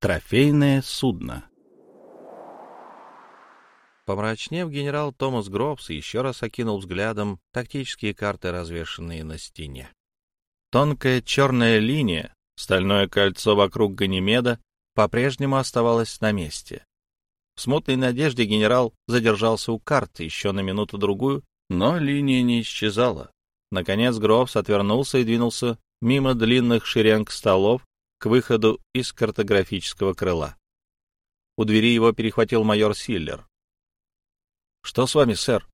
Трофейное судно. Помрачнев, генерал Томас Гробс еще раз окинул взглядом тактические карты, развешанные на стене. Тонкая черная линия, стальное кольцо вокруг Ганимеда, по-прежнему оставалось на месте. В смутной надежде генерал задержался у карты еще на минуту-другую, но линия не исчезала. Наконец Гробс отвернулся и двинулся мимо длинных шеренг столов к выходу из картографического крыла. У двери его перехватил майор Силлер. — Что с вами, сэр?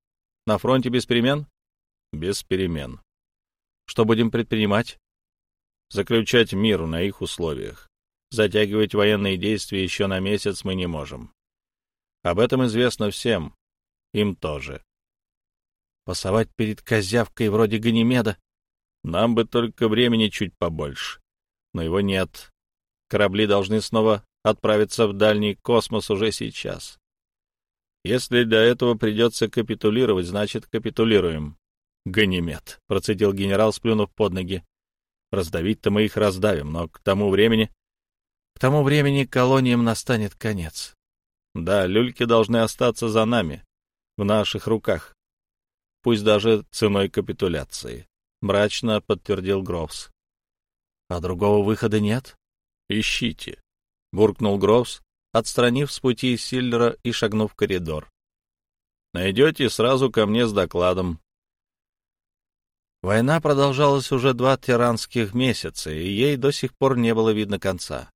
На фронте без перемен? — Без перемен. — Что будем предпринимать? — Заключать мир на их условиях. Затягивать военные действия еще на месяц мы не можем. Об этом известно всем. Им тоже. Пасовать перед козявкой вроде Ганимеда? Нам бы только времени чуть побольше. Но его нет. Корабли должны снова отправиться в дальний космос уже сейчас. Если для этого придется капитулировать, значит, капитулируем. Ганимед, — процедил генерал, сплюнув под ноги. Раздавить-то мы их раздавим, но к тому времени... К тому времени колониям настанет конец. Да, люльки должны остаться за нами, в наших руках. Пусть даже ценой капитуляции, — мрачно подтвердил Гроувс. — А другого выхода нет? — Ищите, — буркнул Гроувс, отстранив с пути Силлера и шагнув в коридор. «Найдете сразу ко мне с докладом». Война продолжалась уже два тиранских месяца, и ей до сих пор не было видно конца.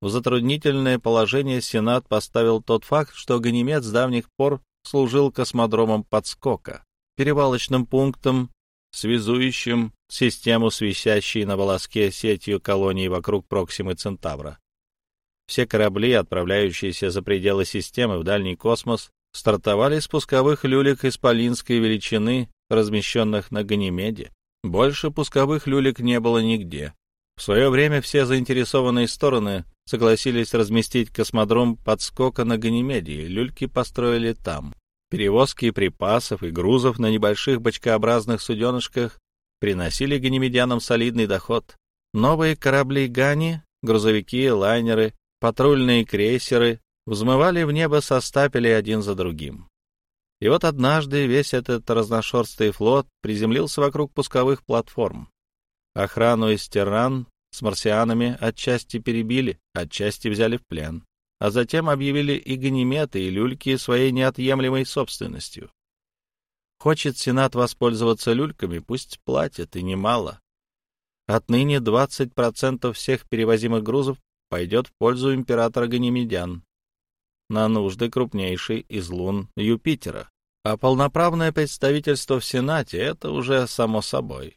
В затруднительное положение Сенат поставил тот факт, что Ганимед с давних пор служил космодромом подскока, перевалочным пунктом, связующим систему с на волоске сетью колоний вокруг Проксимы Центавра. Все корабли, отправляющиеся за пределы системы в дальний космос, стартовали с пусковых люлек исполинской величины, размещенных на Ганимеде. Больше пусковых люлек не было нигде. В свое время все заинтересованные стороны согласились разместить космодром подскока на Ганимеде, люльки построили там. Перевозки припасов и грузов на небольших бочкообразных суденышках приносили ганимедянам солидный доход. Новые корабли Гани, грузовики, лайнеры Патрульные крейсеры взмывали в небо со стапелей один за другим. И вот однажды весь этот разношерстный флот приземлился вокруг пусковых платформ. Охрану из Терран с марсианами отчасти перебили, отчасти взяли в плен, а затем объявили и ганиметы, и люльки своей неотъемлемой собственностью. Хочет Сенат воспользоваться люльками, пусть платит, и немало. Отныне 20% всех перевозимых грузов пойдет в пользу императора Ганимедян на нужды крупнейшей из лун Юпитера, а полноправное представительство в Сенате — это уже само собой.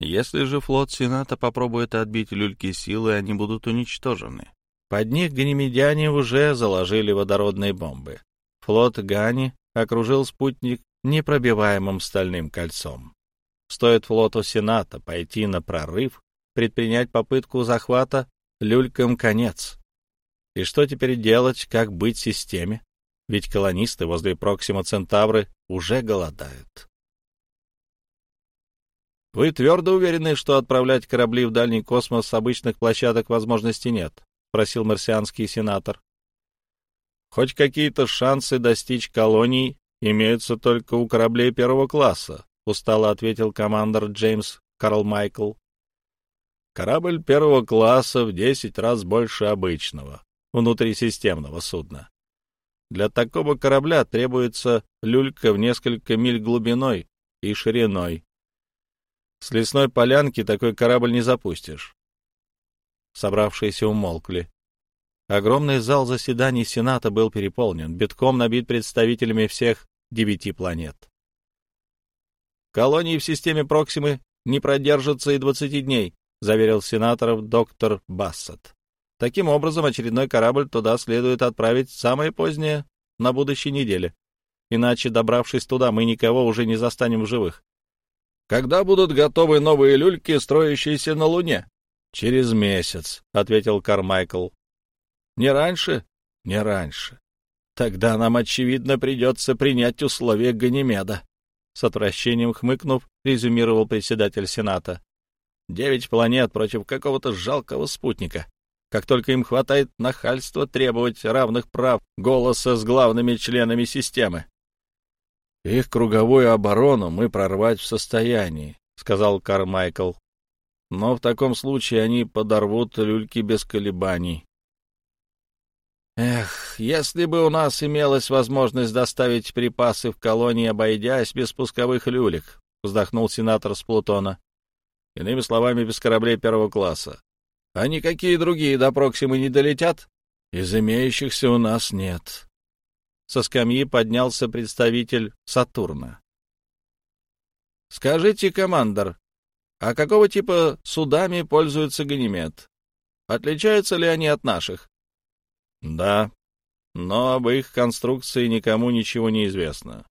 Если же флот Сената попробует отбить люльки силы, они будут уничтожены. Под них ганимедяне уже заложили водородные бомбы. Флот Гани окружил спутник непробиваемым стальным кольцом. Стоит флоту Сената пойти на прорыв, предпринять попытку захвата, люлькам конец. И что теперь делать, как быть системе? Ведь колонисты возле Проксима Центавры уже голодают. «Вы твердо уверены, что отправлять корабли в дальний космос с обычных площадок возможности нет?» — спросил марсианский сенатор. «Хоть какие-то шансы достичь колоний имеются только у кораблей первого класса», — устало ответил командор Джеймс Карл Майкл. Корабль первого класса в десять раз больше обычного, внутрисистемного судна. Для такого корабля требуется люлька в несколько миль глубиной и шириной. С лесной полянки такой корабль не запустишь. Собравшиеся умолкли. Огромный зал заседаний Сената был переполнен, битком набит представителями всех девяти планет. Колонии в системе Проксимы не продержатся и двадцати дней, заверил сенаторов доктор Бассет. Таким образом, очередной корабль туда следует отправить самое позднее на будущей неделе. Иначе, добравшись туда, мы никого уже не застанем в живых. Когда будут готовы новые люльки, строящиеся на Луне? Через месяц, ответил Кармайкл. Не раньше? Не раньше. Тогда нам, очевидно, придется принять условия Ганимеда. С отвращением хмыкнув, резюмировал председатель Сената. Девять планет против какого-то жалкого спутника. как только им хватает нахальства требовать равных прав голоса с главными членами системы. «Их круговую оборону мы прорвать в состоянии», — сказал Кармайкл. «Но в таком случае они подорвут люльки без колебаний». «Эх, если бы у нас имелась возможность доставить припасы в колонии, обойдясь без пусковых люлек», — вздохнул сенатор с Плутона. «Иными словами, без кораблей первого класса. А никакие другие до Проксимы не долетят? Из имеющихся у нас нет». Со скамьи поднялся представитель Сатурна. «Скажите, командор, а какого типа судами пользуется Ганимед? Отличаются ли они от наших?» Да, но об их конструкции никому ничего не известно.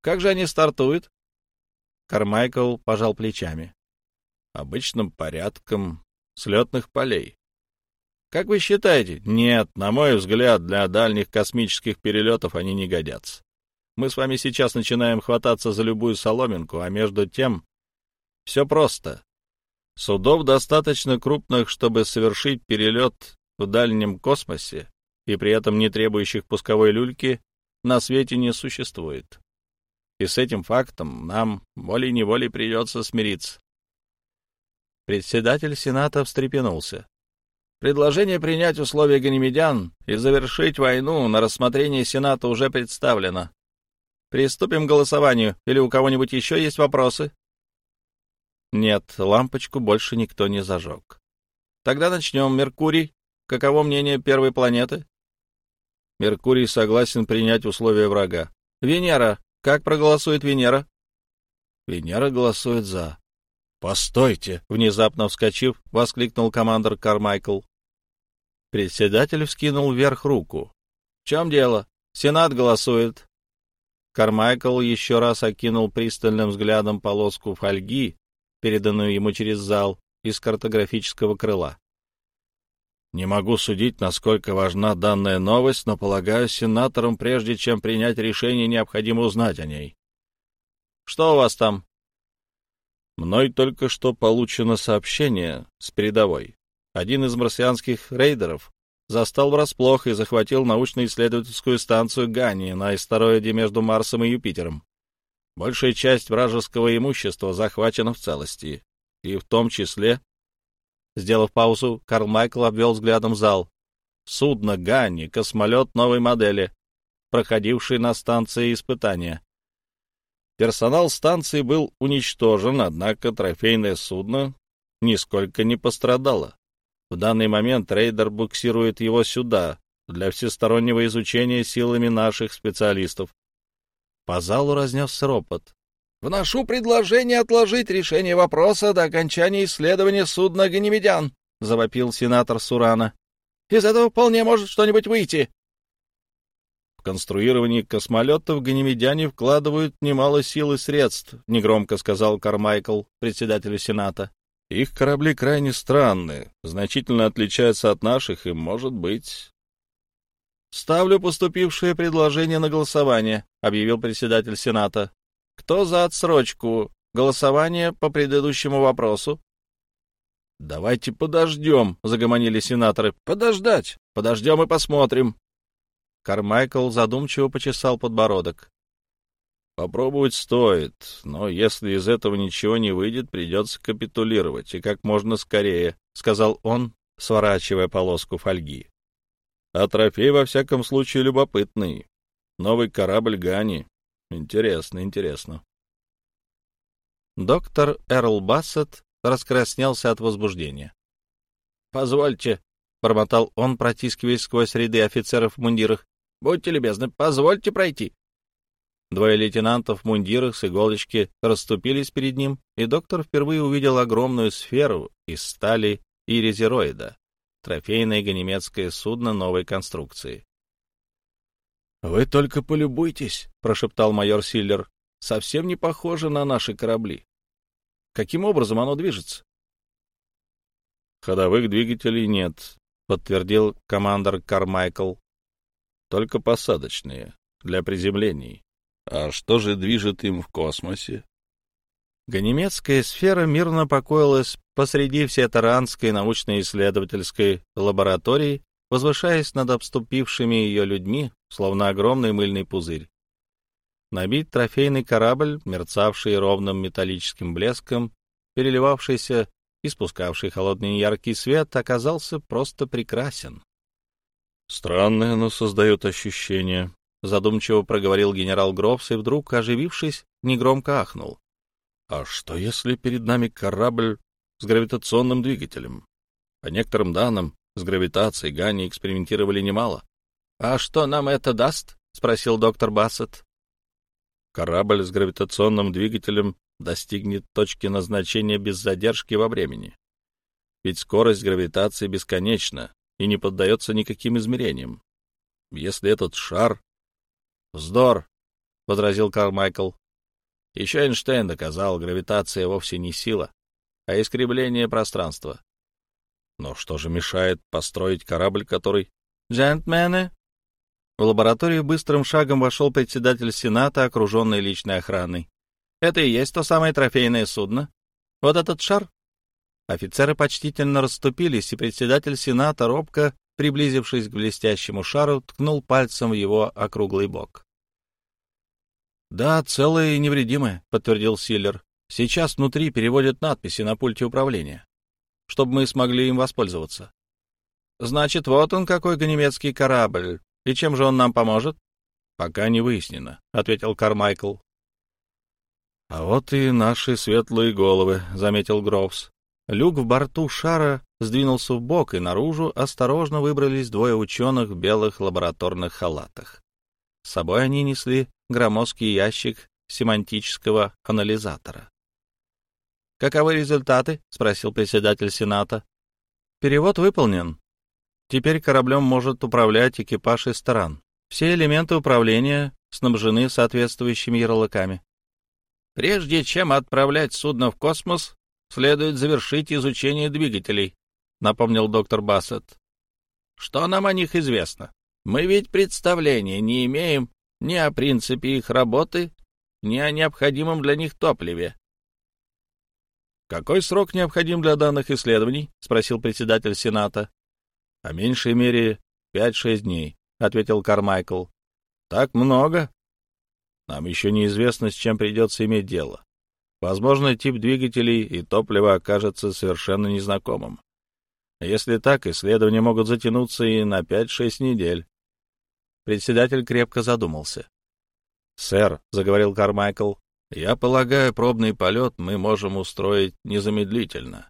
Как же они стартуют? Кармайкл пожал плечами. Обычным порядком слетных полей. Как вы считаете? Нет, на мой взгляд, для дальних космических перелетов они не годятся. Мы с вами сейчас начинаем хвататься за любую соломинку, а между тем все просто. Судов достаточно крупных, чтобы совершить перелет в дальнем космосе и при этом не требующих пусковой люльки на свете не существует. И с этим фактом нам волей-неволей придется смириться. Председатель Сената встрепенулся. Предложение принять условия ганимедян и завершить войну на рассмотрение Сената уже представлено. Приступим к голосованию. Или у кого-нибудь еще есть вопросы? Нет, лампочку больше никто не зажег. Тогда начнем. Меркурий. Каково мнение первой планеты? Меркурий согласен принять условия врага. Венера. Как проголосует Венера? Венера голосует за. «Постойте!» — внезапно вскочив, воскликнул командор Кармайкл. Председатель вскинул вверх руку. «В чем дело? Сенат голосует». Кармайкл еще раз окинул пристальным взглядом полоску фольги, переданную ему через зал из картографического крыла. Не могу судить, насколько важна данная новость, но, полагаю, сенаторам, прежде чем принять решение, необходимо узнать о ней. Что у вас там? Мной только что получено сообщение с передовой. Один из марсианских рейдеров застал врасплох и захватил научно-исследовательскую станцию Гани на астероиде между Марсом и Юпитером. Большая часть вражеского имущества захвачена в целости, и в том числе Сделав паузу, Карл Майкл обвел взглядом зал. Судно Ганни, космолет новой модели, проходивший на станции испытания. Персонал станции был уничтожен, однако трофейное судно нисколько не пострадало. В данный момент рейдер буксирует его сюда, для всестороннего изучения силами наших специалистов. По залу разнесся ропот. Вношу предложение отложить решение вопроса до окончания исследования судна Ганимедян, — завопил сенатор Сурана. — Из этого вполне может что-нибудь выйти. В конструировании космолетов ганимедяне вкладывают немало сил и средств, — негромко сказал Кармайкл, председателю Сената. Их корабли крайне странные, значительно отличаются от наших и, может быть... — Ставлю поступившее предложение на голосование, — объявил председатель Сената. Кто за отсрочку? Голосование по предыдущему вопросу? «Давайте подождем», — загомонили сенаторы. «Подождать! Подождем и посмотрим». Кармайкл задумчиво почесал подбородок. «Попробовать стоит, но если из этого ничего не выйдет, придется капитулировать, и как можно скорее», — сказал он, сворачивая полоску фольги. «А трофей, во всяком случае, любопытный. Новый корабль Гани. Интересно, интересно. Доктор Эрл Бассет раскраснелся от возбуждения. «Позвольте», — бормотал он, протискиваясь сквозь ряды офицеров в мундирах, — «будьте любезны, позвольте пройти». Двое лейтенантов в мундирах с иголочки расступились перед ним, и доктор впервые увидел огромную сферу из стали и резероида, трофейное ганемецкое судно новой конструкции. «Вы только полюбуйтесь», — прошептал майор Силлер. «Совсем не похоже на наши корабли. Каким образом оно движется?» «Ходовых двигателей нет», — подтвердил командор Кармайкл. «Только посадочные, для приземлений. А что же движет им в космосе?» Ганимедская сфера мирно покоилась посреди всетаранской научно-исследовательской лаборатории, возвышаясь над обступившими ее людьми, словно огромный мыльный пузырь. Набить трофейный корабль, мерцавший ровным металлическим блеском, переливавшийся и спускавший холодный яркий свет, оказался просто прекрасен. «Странное оно создает ощущение», — задумчиво проговорил генерал Грофс и вдруг, оживившись, негромко ахнул. «А что, если перед нами корабль с гравитационным двигателем? По некоторым данным, с гравитацией Гани экспериментировали немало. «А что нам это даст?» — спросил доктор Бассет. Корабль с гравитационным двигателем достигнет точки назначения без задержки во времени. Ведь скорость гравитации бесконечна и не поддается никаким измерениям. Если этот шар... — Вздор, — возразил Кармайкл. Еще Эйнштейн доказал, гравитация вовсе не сила, а искривление пространства. Но что же мешает построить корабль, который... «Джентльмены!» В лабораторию быстрым шагом вошел председатель Сената, окруженный личной охраной. «Это и есть то самое трофейное судно? Вот этот шар?» Офицеры почтительно расступились, и председатель Сената, робко приблизившись к блестящему шару, ткнул пальцем в его округлый бок. «Да, целое и невредимое», — подтвердил Силлер. «Сейчас внутри переводят надписи на пульте управления, чтобы мы смогли им воспользоваться». «Значит, вот он какой ганемецкий корабль. И чем же он нам поможет?» «Пока не выяснено», — ответил Кармайкл. «А вот и наши светлые головы», — заметил Гроувс. Люк в борту шара сдвинулся в бок, и наружу осторожно выбрались двое ученых в белых лабораторных халатах. С собой они несли громоздкий ящик семантического анализатора. «Каковы результаты?» — спросил председатель Сената. «Перевод выполнен. Теперь кораблем может управлять экипаж из сторон. Все элементы управления снабжены соответствующими ярлыками. Прежде чем отправлять судно в космос, следует завершить изучение двигателей», — напомнил доктор Бассет. «Что нам о них известно? Мы ведь представления не имеем ни о принципе их работы, ни о необходимом для них топливе. «Какой срок необходим для данных исследований?» — спросил председатель Сената. «По меньшей мере пять-шесть дней», — ответил Кармайкл. «Так много?» «Нам еще неизвестно, с чем придется иметь дело. Возможно, тип двигателей и топлива окажется совершенно незнакомым. Если так, исследования могут затянуться и на пять-шесть недель. Председатель крепко задумался. «Сэр», — заговорил Кармайкл, — «я полагаю, пробный полет мы можем устроить незамедлительно.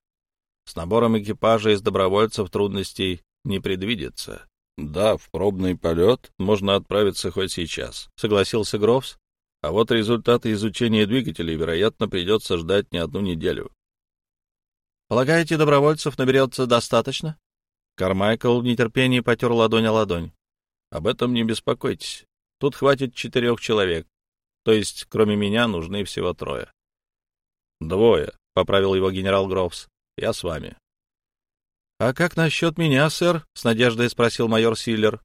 С набором экипажа из добровольцев трудностей не предвидится». «Да, в пробный полет можно отправиться хоть сейчас», — согласился Грофс. «А вот результаты изучения двигателей, вероятно, придется ждать не одну неделю». «Полагаете, добровольцев наберется достаточно?» Кармайкл в нетерпении потер ладонь о ладонь. Об этом не беспокойтесь. Тут хватит четырех человек. То есть, кроме меня, нужны всего трое. Двое, — поправил его генерал Гроувс. Я с вами. — А как насчет меня, сэр? — с надеждой спросил майор Силлер.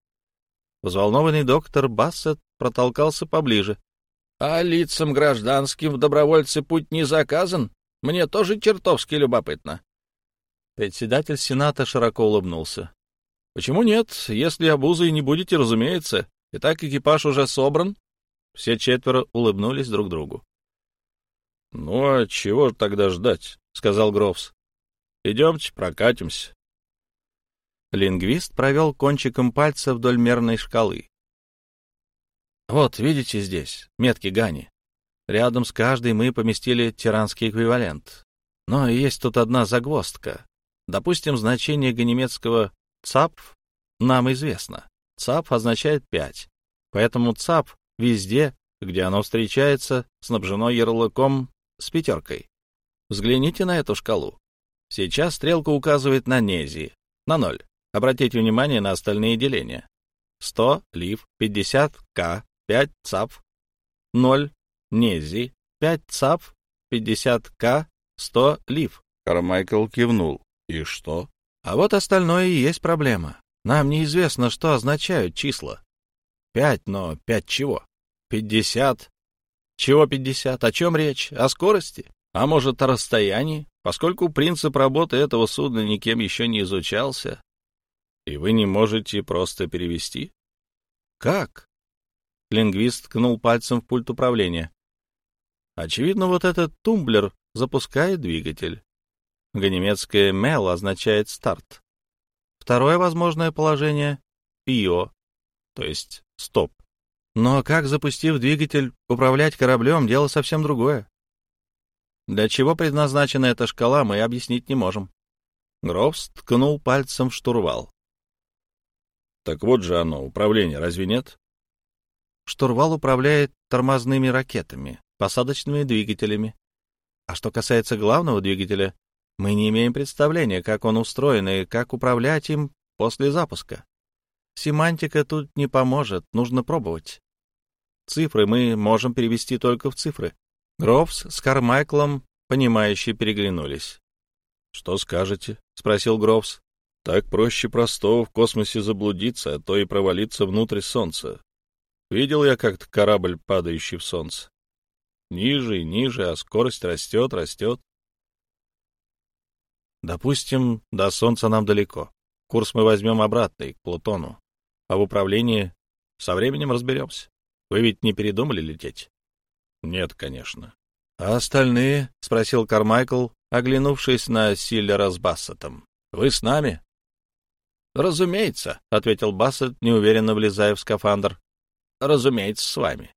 Взволнованный доктор Бассет протолкался поближе. — А лицам гражданским в добровольцы путь не заказан? Мне тоже чертовски любопытно. Председатель Сената широко улыбнулся. Почему нет? Если обузой не будете, разумеется. Итак, экипаж уже собран. Все четверо улыбнулись друг другу. — Ну, а чего тогда ждать? — сказал Грофс. — Идемте, прокатимся. Лингвист провел кончиком пальца вдоль мерной шкалы. Вот, видите здесь, метки Гани. Рядом с каждой мы поместили тиранский эквивалент. Но есть тут одна загвоздка. Допустим, значение ганемецкого ЦАП нам известно. ЦАП означает пять, поэтому ЦАП везде, где оно встречается, снабжено ярлыком с пятеркой. Взгляните на эту шкалу. Сейчас стрелка указывает на нези, на ноль. Обратите внимание на остальные деления. 100 лив, 50 к, 5 ЦАП, 0 нези, 5 ЦАП, 50 к, 100 лив. Кармайкл кивнул. И что? А вот остальное и есть проблема. Нам неизвестно, что означают числа. Пять, но пять чего? Пятьдесят. Чего пятьдесят? О чем речь? О скорости? А может, о расстоянии? Поскольку принцип работы этого судна никем еще не изучался, и вы не можете просто перевести? Как? Лингвист ткнул пальцем в пульт управления. Очевидно, вот этот тумблер запускает двигатель. Ганемецкое «мел» означает «старт». Второе возможное положение — «ио», то есть «стоп». Но как, запустив двигатель, управлять кораблем — дело совсем другое. Для чего предназначена эта шкала, мы объяснить не можем. Грофс ткнул пальцем в штурвал. Так вот же оно, управление, разве нет? Штурвал управляет тормозными ракетами, посадочными двигателями. А что касается главного двигателя, мы не имеем представления, как он устроен и как управлять им после запуска. Семантика тут не поможет, нужно пробовать. Цифры мы можем перевести только в цифры. Грофс с Кармайклом, понимающе переглянулись. — Что скажете? — спросил Грофс. Так проще простого в космосе заблудиться, а то и провалиться внутрь Солнца. Видел я как-то корабль, падающий в Солнце. Ниже и ниже, а скорость растет, растет. Допустим, до Солнца нам далеко. Курс мы возьмем обратный, к Плутону. А в управлении со временем разберемся. Вы ведь не передумали лететь? Нет, конечно. А остальные? — спросил Кармайкл, оглянувшись на Силлера с Бассетом. Вы с нами? «Разумеется», — ответил Бассет, неуверенно влезая в скафандр. «Разумеется, с вами».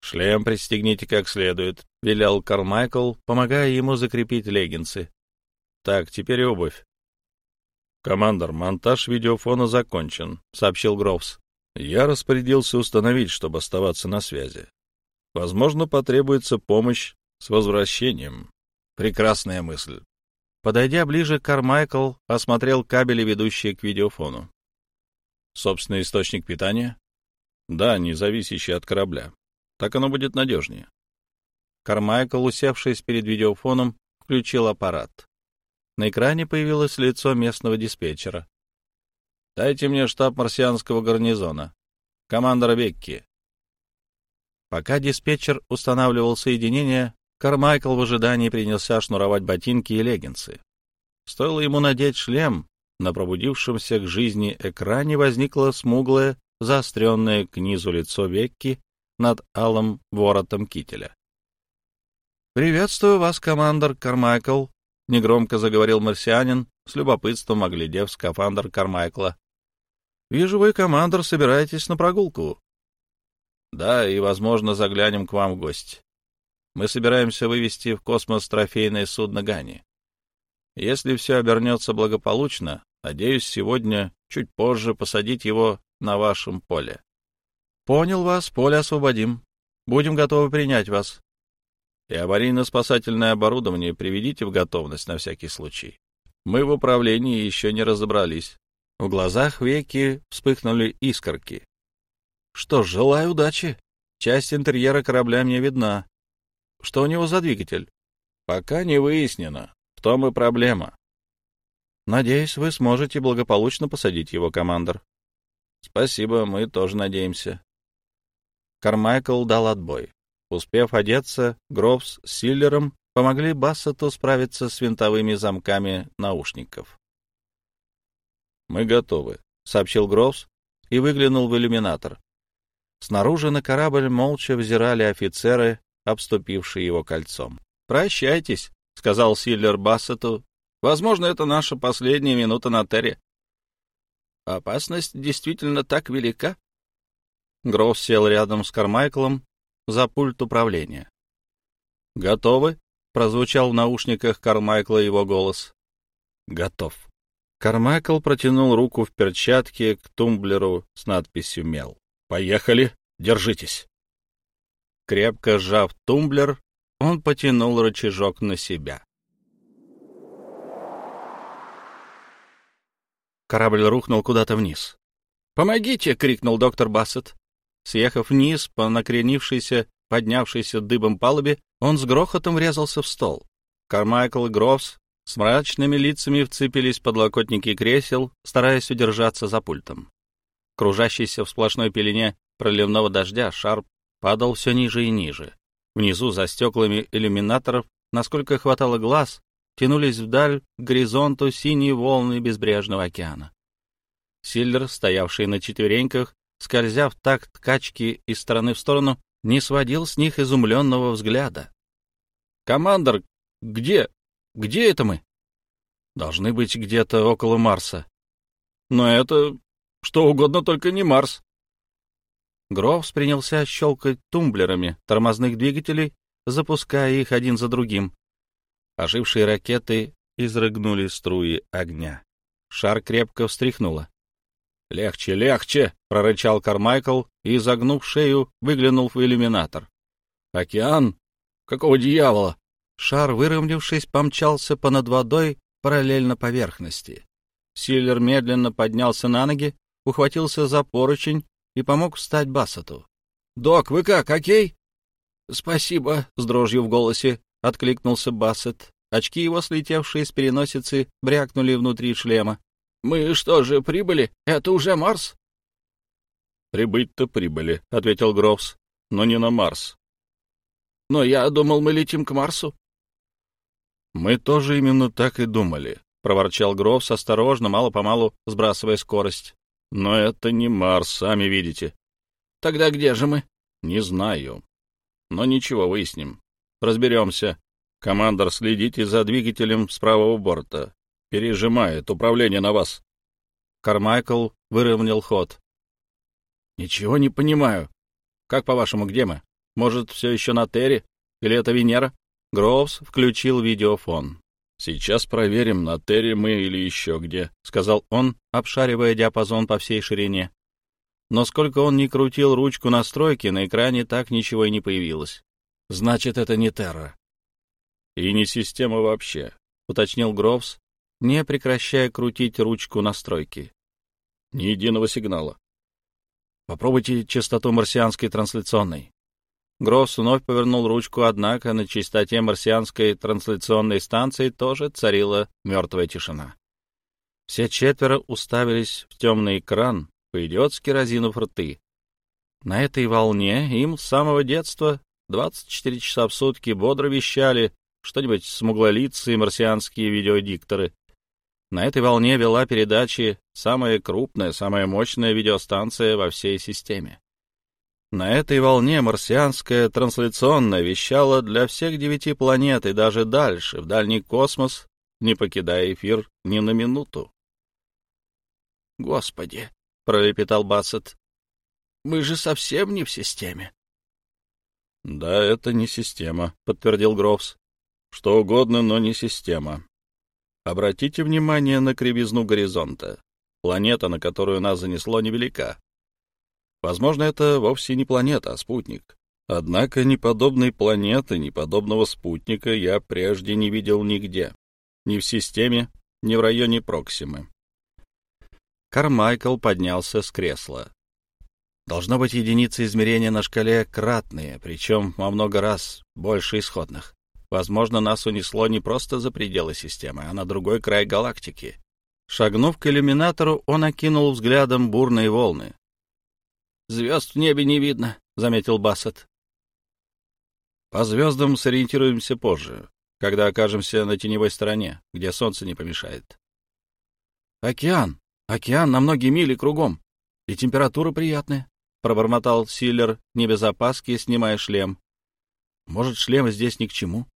«Шлем пристегните как следует», — велел Кармайкл, помогая ему закрепить леггинсы. «Так, теперь обувь». «Командор, монтаж видеофона закончен», — сообщил Гроувс. «Я распорядился установить, чтобы оставаться на связи. Возможно, потребуется помощь с возвращением». «Прекрасная мысль. Подойдя ближе, Кармайкл осмотрел кабели, ведущие к видеофону. Собственный источник питания? Да, не зависящий от корабля. Так оно будет надежнее. Кармайкл, усевшись перед видеофоном, включил аппарат. На экране появилось лицо местного диспетчера. «Дайте мне штаб марсианского гарнизона. Командор Бекки». Пока диспетчер устанавливал соединение, Кармайкл в ожидании принялся шнуровать ботинки и леггинсы. Стоило ему надеть шлем, на пробудившемся к жизни экране возникло смуглое, заостренное к низу лицо Векки над алым воротом кителя. «Приветствую вас, командор Кармайкл», — негромко заговорил марсианин, с любопытством оглядев скафандр Кармайкла. «Вижу, вы, командор, собираетесь на прогулку». «Да, и, возможно, заглянем к вам в гости. Мы собираемся вывести в космос трофейное судно Гани. Если все обернется благополучно, надеюсь, сегодня, чуть позже, посадить его на вашем поле. Понял вас, поле освободим. Будем готовы принять вас. И аварийно-спасательное оборудование приведите в готовность на всякий случай. Мы в управлении еще не разобрались. В глазах веки вспыхнули искорки. Что ж, желаю удачи. Часть интерьера корабля мне видна. Что у него за двигатель? Пока не выяснено. В том и проблема. Надеюсь, вы сможете благополучно посадить его, командор. Спасибо, мы тоже надеемся. Кармайкл дал отбой. Успев одеться, Грофс с Силлером помогли Бассету справиться с винтовыми замками наушников. «Мы готовы», — сообщил Грофс и выглянул в иллюминатор. Снаружи на корабль молча взирали офицеры обступивший его кольцом. «Прощайтесь», — сказал Силлер Бассету. «Возможно, это наша последняя минута на Терре». «Опасность действительно так велика?» Гроув сел рядом с Кармайклом за пульт управления. «Готовы?» — прозвучал в наушниках Кармайкла его голос. «Готов». Кармайкл протянул руку в перчатке к тумблеру с надписью «Мел». «Поехали! Держитесь!» Крепко сжав тумблер, он потянул рычажок на себя. Корабль рухнул куда-то вниз. «Помогите!» — крикнул доктор Бассет. Съехав вниз по накренившейся, поднявшейся дыбом палубе, он с грохотом врезался в стол. Кармайкл и Грофс с мрачными лицами вцепились в подлокотники кресел, стараясь удержаться за пультом. Кружащийся в сплошной пелене проливного дождя шар падал все ниже и ниже. Внизу, за стеклами иллюминаторов, насколько хватало глаз, тянулись вдаль к горизонту синие волны безбрежного океана. Силлер, стоявший на четвереньках, скользя в такт качки из стороны в сторону, не сводил с них изумленного взгляда. «Командор, где? Где это мы?» «Должны быть где-то около Марса». «Но это что угодно, только не Марс». Гроувс принялся щелкать тумблерами тормозных двигателей, запуская их один за другим. Ожившие ракеты изрыгнули струи огня. Шар крепко встряхнуло. «Легче, легче!» — прорычал Кармайкл и, загнув шею, выглянул в иллюминатор. «Океан? Какого дьявола?» Шар, выровнявшись, помчался понад водой параллельно поверхности. Силлер медленно поднялся на ноги, ухватился за поручень и помог встать Бассету. «Док, вы как, окей?» «Спасибо», — с дрожью в голосе откликнулся Бассет. Очки его, слетевшие с переносицы, брякнули внутри шлема. «Мы что же, прибыли? Это уже Марс?» «Прибыть-то прибыли», — ответил Грофс, — «но не на Марс». «Но я думал, мы летим к Марсу». «Мы тоже именно так и думали», — проворчал Грофс, осторожно, мало-помалу сбрасывая скорость. «Но это не Марс, сами видите». «Тогда где же мы?» «Не знаю. Но ничего, выясним. Разберемся. Командор, следите за двигателем с правого борта. Пережимает управление на вас. Кармайкл выровнял ход. Ничего не понимаю. Как по-вашему, где мы? Может, все еще на Терре? Или это Венера? Гроувс включил видеофон. «Сейчас проверим, на Терре мы или еще где», — сказал он, обшаривая диапазон по всей ширине. Но сколько он ни крутил ручку настройки, на экране так ничего и не появилось. Значит, это не Терра. И не система вообще, уточнил Гроувс, не прекращая крутить ручку настройки. Ни единого сигнала. Попробуйте частоту марсианской трансляционной. Гроссс вновь повернул ручку, однако на частоте марсианской трансляционной станции тоже царила мертвая тишина. Все четверо уставились в темный экран, по-идиотски разинув рты. На этой волне им с самого детства 24 часа в сутки бодро вещали что-нибудь смуглолицые марсианские видеодикторы. На этой волне вела передачи самая крупная, самая мощная видеостанция во всей системе. На этой волне марсианская трансляционная вещала для всех девяти планет и даже дальше, в дальний космос, не покидая эфир ни на минуту. «Господи!» — пролепетал Бассет. «Мы же совсем не в системе». «Да, это не система», — подтвердил Грофс. «Что угодно, но не система. Обратите внимание на кривизну горизонта. Планета, на которую нас занесло, невелика. Возможно, это вовсе не планета, а спутник. Однако ни подобной планеты, ни подобного спутника я прежде не видел нигде. Ни в системе, ни в районе Проксимы. Кармайкл поднялся с кресла. Должно быть единицы измерения на шкале кратные, причем во много раз больше исходных. Возможно, нас унесло не просто за пределы системы, а на другой край галактики. Шагнув к иллюминатору, он окинул взглядом бурные волны. «Звезд в небе не видно», — заметил Бассет. «По звездам сориентируемся позже, когда окажемся на теневой стороне, где солнце не помешает». «Океан! Океан на многие мили кругом, и температура приятная пробормотал Силлер, не без опаски, снимая шлем. Может, шлем здесь ни к чему?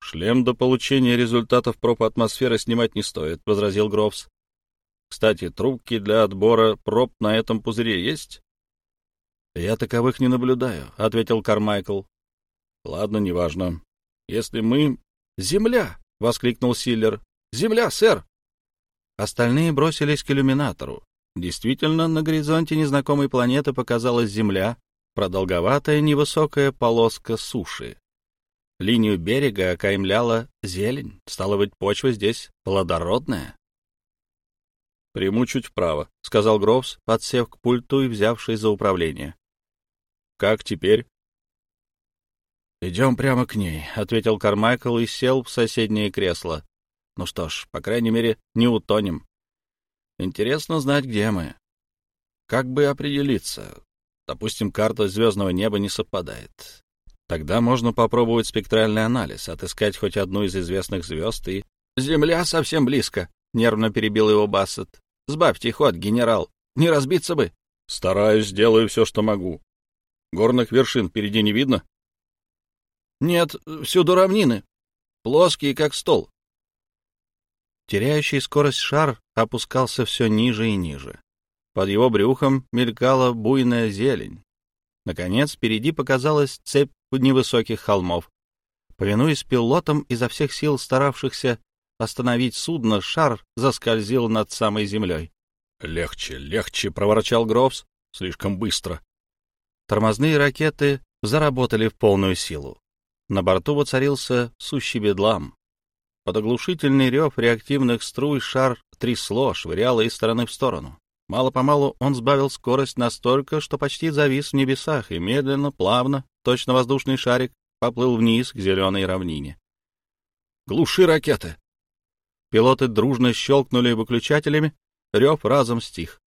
Шлем до получения результатов проб атмосферы снимать не стоит, возразил Грофс. Кстати, трубки для отбора проб на этом пузыре есть? Я таковых не наблюдаю, ответил Кармайкл. Ладно, неважно. Если мы... Земля! воскликнул Силлер. Земля, сэр! Остальные бросились к иллюминатору. Действительно, на горизонте незнакомой планеты показалась Земля, продолговатая невысокая полоска суши. Линию берега окаймляла зелень, стало быть, почва здесь плодородная. «Приму чуть вправо», — сказал Гроувс, подсев к пульту и взявшись за управление. «Как теперь?» «Идем прямо к ней», — ответил Кармайкл и сел в соседнее кресло. «Ну что ж, по крайней мере, не утонем». Интересно знать, где мы. Как бы определиться? Допустим, карта звездного неба не совпадает. Тогда можно попробовать спектральный анализ, отыскать хоть одну из известных звезд и... «Земля совсем близко», — нервно перебил его Бассет. «Сбавьте ход, генерал. Не разбиться бы». «Стараюсь, делаю все, что могу. Горных вершин впереди не видно?» «Нет, всюду равнины. Плоские, как стол». Теряющий скорость шар опускался все ниже и ниже. Под его брюхом мелькала буйная зелень. Наконец, впереди показалась цепь невысоких холмов. Повинуясь пилотам, изо всех сил старавшихся остановить судно, шар заскользил над самой землей. — Легче, легче, — проворчал Грофс. — Слишком быстро. Тормозные ракеты заработали в полную силу. На борту воцарился сущий бедлам. Под оглушительный рев реактивных струй шар трясло, швыряло из стороны в сторону. Мало-помалу он сбавил скорость настолько, что почти завис в небесах и медленно, плавно, точно воздушный шарик, поплыл вниз к зеленой равнине. «Глуши ракеты!» Пилоты дружно щелкнули выключателями, рев разом стих.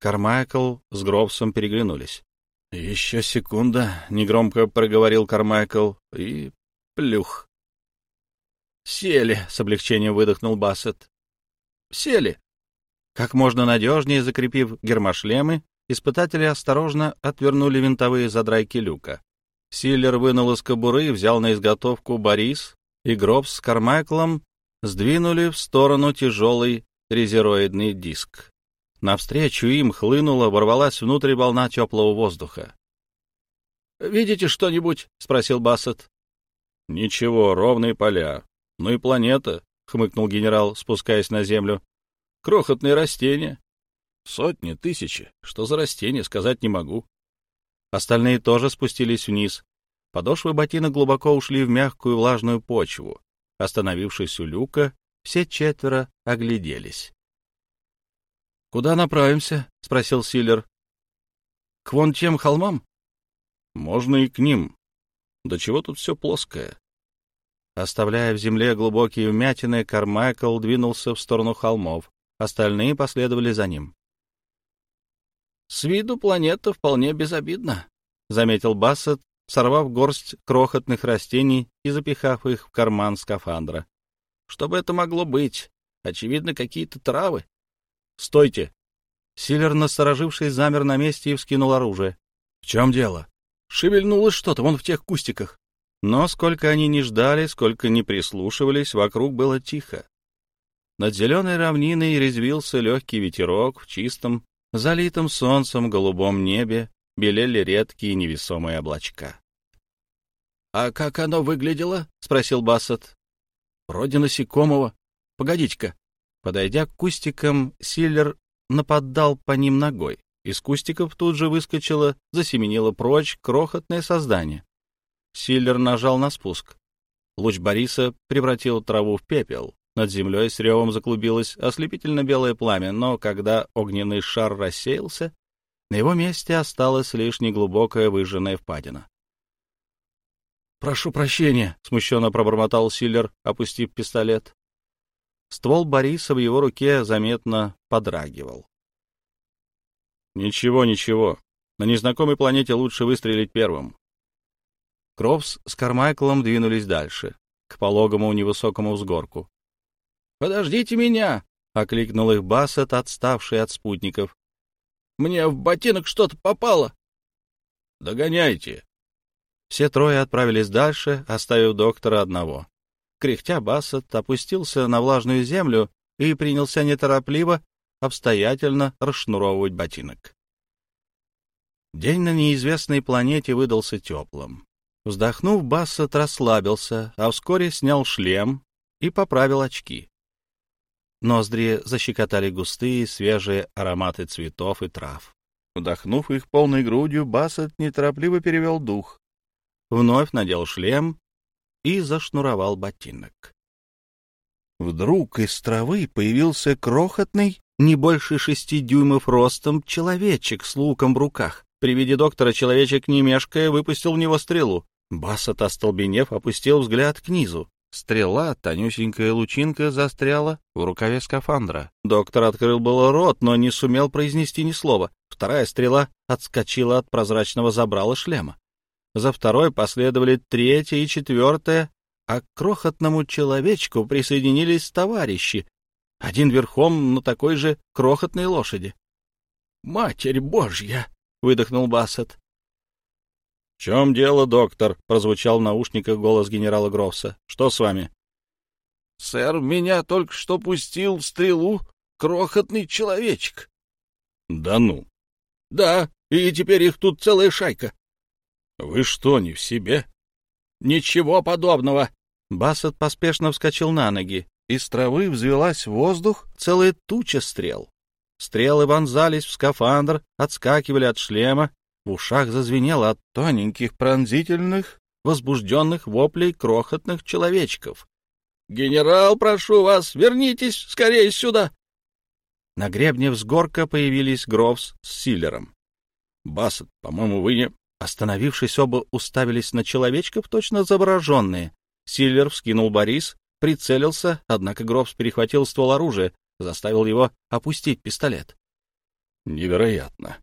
Кармайкл с Гробсом переглянулись. «Еще секунда», — негромко проговорил Кармайкл, и плюх. «Сели», — с облегчением выдохнул Бассет. «Сели». Как можно надежнее закрепив гермошлемы, испытатели осторожно отвернули винтовые задрайки люка. Силлер вынул из кобуры, взял на изготовку Борис, и Гроб с Кармайклом сдвинули в сторону тяжелый резероидный диск. Навстречу им хлынула, ворвалась внутрь волна теплого воздуха. «Видите что-нибудь?» — спросил Бассет. «Ничего, ровные поля. Ну и планета», — хмыкнул генерал, спускаясь на землю. Крохотные растения. Сотни, тысячи. Что за растения, сказать не могу. Остальные тоже спустились вниз. Подошвы ботинок глубоко ушли в мягкую влажную почву. Остановившись у люка, все четверо огляделись. — Куда направимся? — спросил Силлер. — К вон тем холмам? — Можно и к ним. Да чего тут все плоское? Оставляя в земле глубокие вмятины, Кармайкл двинулся в сторону холмов. Остальные последовали за ним. «С виду планета вполне безобидна», — заметил Бассет, сорвав горсть крохотных растений и запихав их в карман скафандра. «Что бы это могло быть? Очевидно, какие-то травы». «Стойте!» Силер, насторожившись, замер на месте и вскинул оружие. «В чем дело?» «Шевельнулось что-то вон в тех кустиках». Но сколько они не ждали, сколько не прислушивались, вокруг было тихо. Над зеленой равниной резвился легкий ветерок в чистом, залитом солнцем голубом небе, белели редкие невесомые облачка. — А как оно выглядело? — спросил Бассет. — Вроде насекомого. Погодите-ка. Подойдя к кустикам, Силлер нападал по ним ногой. Из кустиков тут же выскочило, засеменило прочь крохотное создание. Силлер нажал на спуск. Луч Бориса превратил траву в пепел. Над землей с ревом заклубилось ослепительно-белое пламя, но когда огненный шар рассеялся, на его месте осталась лишь неглубокая выжженная впадина. «Прошу прощения», — смущенно пробормотал Силлер, опустив пистолет. Ствол Бориса в его руке заметно подрагивал. «Ничего, ничего. На незнакомой планете лучше выстрелить первым». Кровс с Кармайклом двинулись дальше, к пологому невысокому взгорку. «Подождите меня!» — окликнул их Бассет, отставший от спутников. «Мне в ботинок что-то попало!» «Догоняйте!» Все трое отправились дальше, оставив доктора одного. Кряхтя Бассет опустился на влажную землю и принялся неторопливо, обстоятельно расшнуровывать ботинок. День на неизвестной планете выдался теплым. Вздохнув, Бассет расслабился, а вскоре снял шлем и поправил очки. Ноздри защекотали густые, свежие ароматы цветов и трав. Вдохнув их полной грудью, Бассет неторопливо перевел дух. Вновь надел шлем и зашнуровал ботинок. Вдруг из травы появился крохотный, не больше шести дюймов ростом, человечек с луком в руках. При виде доктора человечек, не мешкая, выпустил в него стрелу. Бассет, остолбенев, опустил взгляд к низу. Стрела, тонюсенькая лучинка, застряла в рукаве скафандра. Доктор открыл было рот, но не сумел произнести ни слова. Вторая стрела отскочила от прозрачного забрала шлема. за второй последовали третья и четвертая, а к крохотному человечку присоединились товарищи, один верхом на такой же крохотной лошади. «Матерь Божья!» — выдохнул Бассет. «В чем дело, доктор?» — прозвучал в наушниках голос генерала Грофса. «Что с вами?» «Сэр, меня только что пустил в стрелу крохотный человечек». «Да ну!» «Да, и теперь их тут целая шайка». «Вы что, не в себе?» «Ничего подобного!» Бассет поспешно вскочил на ноги. Из травы взвелась в воздух целая туча стрел. Стрелы вонзались в скафандр, отскакивали от шлема, в ушах зазвенело от тоненьких, пронзительных, возбужденных воплей крохотных человечков. «Генерал, прошу вас, вернитесь скорее сюда!» На гребне взгорка появились Грофс с Силлером. «Бассет, по-моему, вы не...» Остановившись, оба уставились на человечков, точно завороженные. Силлер вскинул Борис, прицелился, однако Грофс перехватил ствол оружия, заставил его опустить пистолет. «Невероятно!»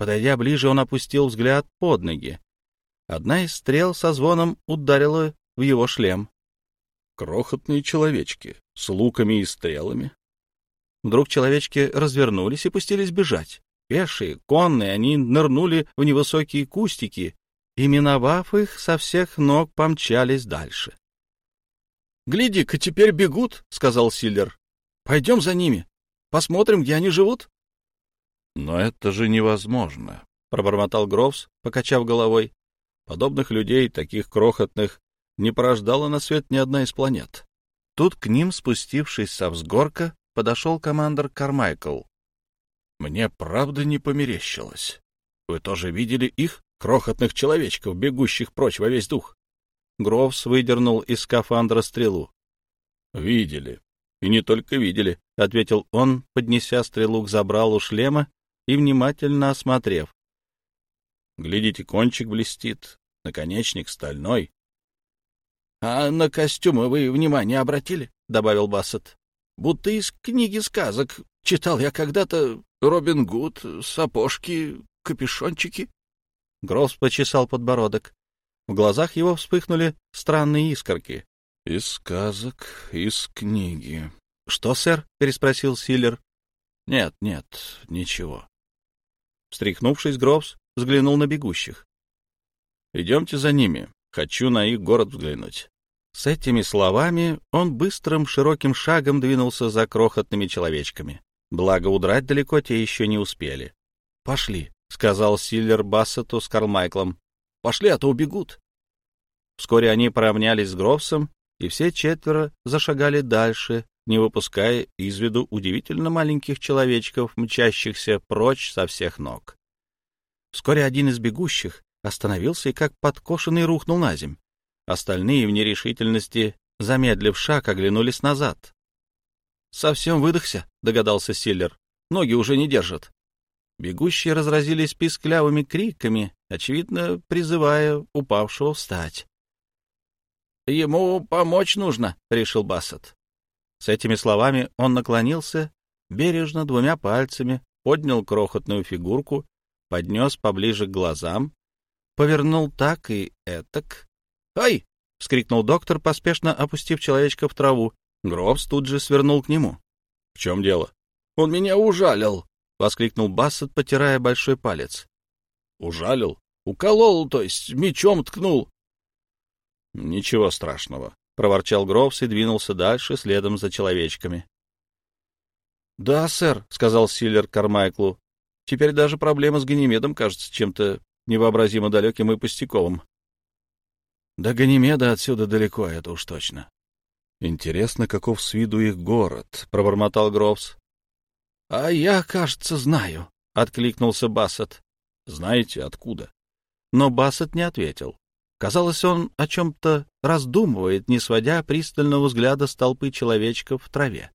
Подойдя ближе, он опустил взгляд под ноги. Одна из стрел со звоном ударила в его шлем. Крохотные человечки с луками и стрелами. Вдруг человечки развернулись и пустились бежать. Пешие, конные, они нырнули в невысокие кустики и, миновав их, со всех ног помчались дальше. — Гляди-ка, теперь бегут, — сказал Силлер. — Пойдем за ними. Посмотрим, где они живут. Но это же невозможно, — пробормотал Грофс, покачав головой. Подобных людей, таких крохотных, не порождала на свет ни одна из планет. Тут к ним, спустившись со взгорка, подошел командор Кармайкл. Мне правда не померещилось. Вы тоже видели их, крохотных человечков, бегущих прочь во весь дух? Грофс выдернул из скафандра стрелу. — Видели. И не только видели, — ответил он, поднеся стрелу к забралу шлема и внимательно осмотрев. Глядите, кончик блестит, наконечник стальной. — А на костюмы вы внимание обратили? — добавил Бассет. — Будто из книги сказок. Читал я когда-то Робин Гуд, сапожки, капюшончики. Грофс почесал подбородок. В глазах его вспыхнули странные искорки. — Из сказок, из книги. — Что, сэр? — переспросил Силлер. — Нет, нет, ничего. Встряхнувшись, Грофс взглянул на бегущих. — Идемте за ними. Хочу на их город взглянуть. С этими словами он быстрым широким шагом двинулся за крохотными человечками. Благо, удрать далеко те еще не успели. — Пошли, — сказал Силлер Бассету с Карлмайклом. — Пошли, а то убегут. Вскоре они поравнялись с Грофсом, и все четверо зашагали дальше, не выпуская из виду удивительно маленьких человечков, мчащихся прочь со всех ног. Вскоре один из бегущих остановился и как подкошенный рухнул на земь. Остальные в нерешительности, замедлив шаг, оглянулись назад. «Совсем выдохся», — догадался Силлер. «Ноги уже не держат». Бегущие разразились писклявыми криками, очевидно, призывая упавшего встать. «Ему помочь нужно», — решил Бассет. С этими словами он наклонился, бережно двумя пальцами поднял крохотную фигурку, поднес поближе к глазам, повернул так и этак. «Ай!» — вскрикнул доктор, поспешно опустив человечка в траву. Гробс тут же свернул к нему. — В чем дело? — Он меня ужалил! — воскликнул Бассет, потирая большой палец. — Ужалил? Уколол, то есть мечом ткнул. — Ничего страшного, — проворчал Гровс и двинулся дальше, следом за человечками. — Да, сэр, — сказал Силлер Кармайклу. — Теперь даже проблема с Ганимедом кажется чем-то невообразимо далеким и пустяковым. — До Ганимеда отсюда далеко, это уж точно. Интересно, каков с виду их город, — пробормотал Гровс. — А я, кажется, знаю, — откликнулся Бассет. — Знаете, откуда? Но Бассет не ответил. Казалось, он о чем-то раздумывает, не сводя пристального взгляда с толпы человечков в траве.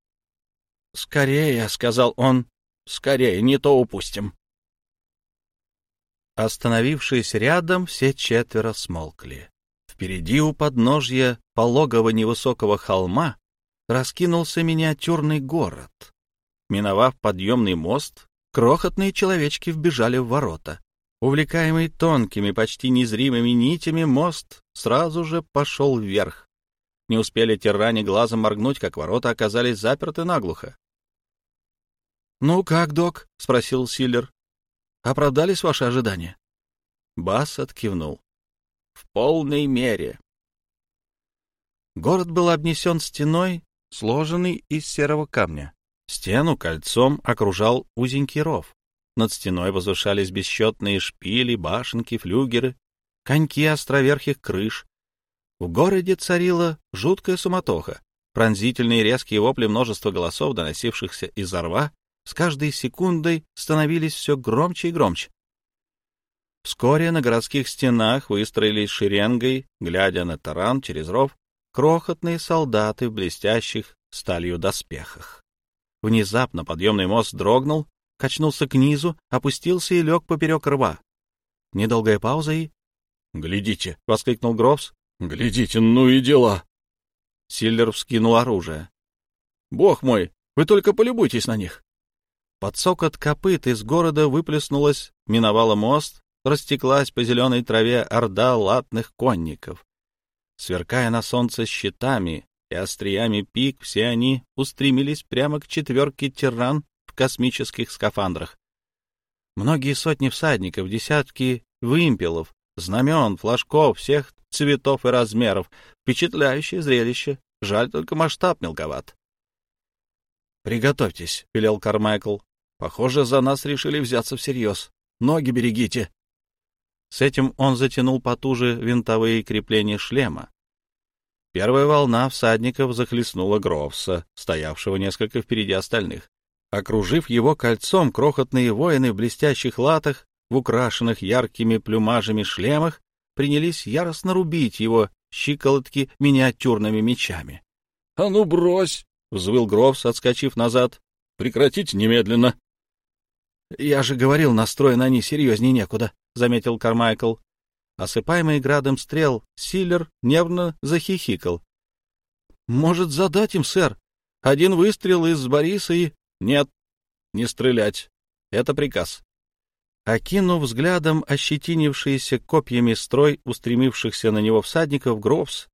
— Скорее, — сказал он, — скорее, не то упустим. Остановившись рядом, все четверо смолкли. Впереди у подножья пологого невысокого холма раскинулся миниатюрный город. Миновав подъемный мост, крохотные человечки вбежали в ворота. Увлекаемый тонкими, почти незримыми нитями, мост сразу же пошел вверх. Не успели тиране глазом моргнуть, как ворота оказались заперты наглухо. — Ну как, док? — спросил Силлер. — Оправдались ваши ожидания? Бас откивнул. — В полной мере. Город был обнесен стеной, сложенный из серого камня. Стену кольцом окружал узенький ров. Над стеной возвышались бесчетные шпили, башенки, флюгеры, коньки островерхих крыш. В городе царила жуткая суматоха. Пронзительные резкие вопли множества голосов, доносившихся из рва, с каждой секундой становились все громче и громче. Вскоре на городских стенах выстроились шеренгой, глядя на таран через ров, крохотные солдаты в блестящих сталью доспехах. Внезапно подъемный мост дрогнул, качнулся к низу, опустился и лег поперек рва. Недолгая пауза и... — Глядите! — воскликнул Грофс. — Глядите, ну и дела! Силлер вскинул оружие. — Бог мой, вы только полюбуйтесь на них! Под сокот копыт из города выплеснулась, миновала мост, растеклась по зеленой траве орда латных конников. Сверкая на солнце щитами и остриями пик, все они устремились прямо к четверке тиран космических скафандрах. Многие сотни всадников, десятки вымпелов, знамен, флажков всех цветов и размеров. Впечатляющее зрелище. Жаль, только масштаб мелковат. «Приготовьтесь», — велел Кармайкл. «Похоже, за нас решили взяться всерьез. Ноги берегите». С этим он затянул потуже винтовые крепления шлема. Первая волна всадников захлестнула Грофса, стоявшего несколько впереди остальных. Окружив его кольцом, крохотные воины в блестящих латах, в украшенных яркими плюмажами шлемах, принялись яростно рубить его щиколотки миниатюрными мечами. — А ну брось! — взвыл Грофс, отскочив назад. — Прекратить немедленно! — Я же говорил, настроены они серьезнее некуда, — заметил Кармайкл. Осыпаемый градом стрел, Силлер нервно захихикал. — Может, задать им, сэр? Один выстрел из Бориса и... Нет, не стрелять. Это приказ. Окинув взглядом ощетинившиеся копьями строй устремившихся на него всадников, Грофс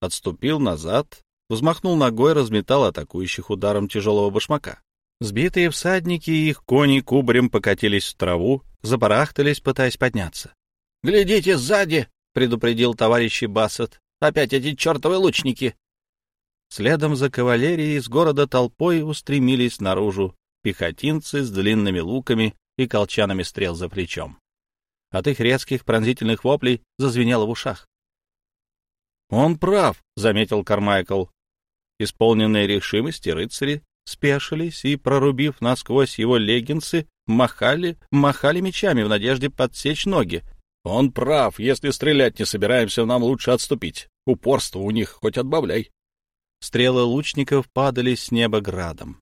отступил назад, взмахнул ногой, разметал атакующих ударом тяжелого башмака. Сбитые всадники и их кони кубарем покатились в траву, забарахтались, пытаясь подняться. — Глядите сзади! — предупредил товарищ Бассет. — Опять эти чертовы лучники! Следом за кавалерией из города толпой устремились наружу пехотинцы с длинными луками и колчанами стрел за плечом. От их резких пронзительных воплей зазвенело в ушах. «Он прав», — заметил Кармайкл. Исполненные решимости рыцари спешились и, прорубив насквозь его леггинсы, махали, махали мечами в надежде подсечь ноги. «Он прав. Если стрелять не собираемся, нам лучше отступить. Упорство у них хоть отбавляй». Стрелы лучников падали с неба градом.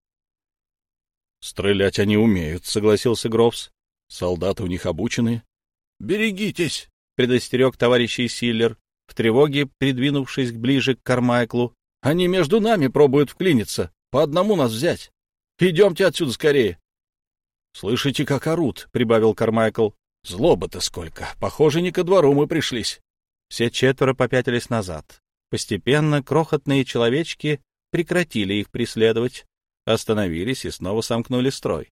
— Стрелять они умеют, — согласился Грофс. — Солдаты у них обучены. — Берегитесь, — предостерег товарищей Силлер, в тревоге придвинувшись ближе к Кармайклу. — Они между нами пробуют вклиниться, по одному нас взять. Идемте отсюда скорее. — Слышите, как орут, — прибавил Кармайкл. — Злоба-то сколько. Похоже, не ко двору мы пришлись. Все четверо попятились назад. Постепенно крохотные человечки прекратили их преследовать, остановились и снова сомкнули строй.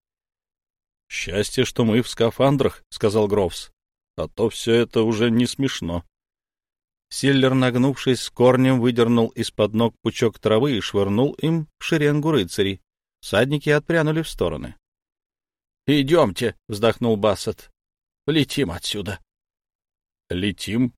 — Счастье, что мы в скафандрах, — сказал Грофс, — а то все это уже не смешно. Силлер, нагнувшись с корнем, выдернул из-под ног пучок травы и швырнул им в шеренгу рыцарей. Садники отпрянули в стороны. — Идемте, — вздохнул Бассет. — Летим отсюда. — Летим? —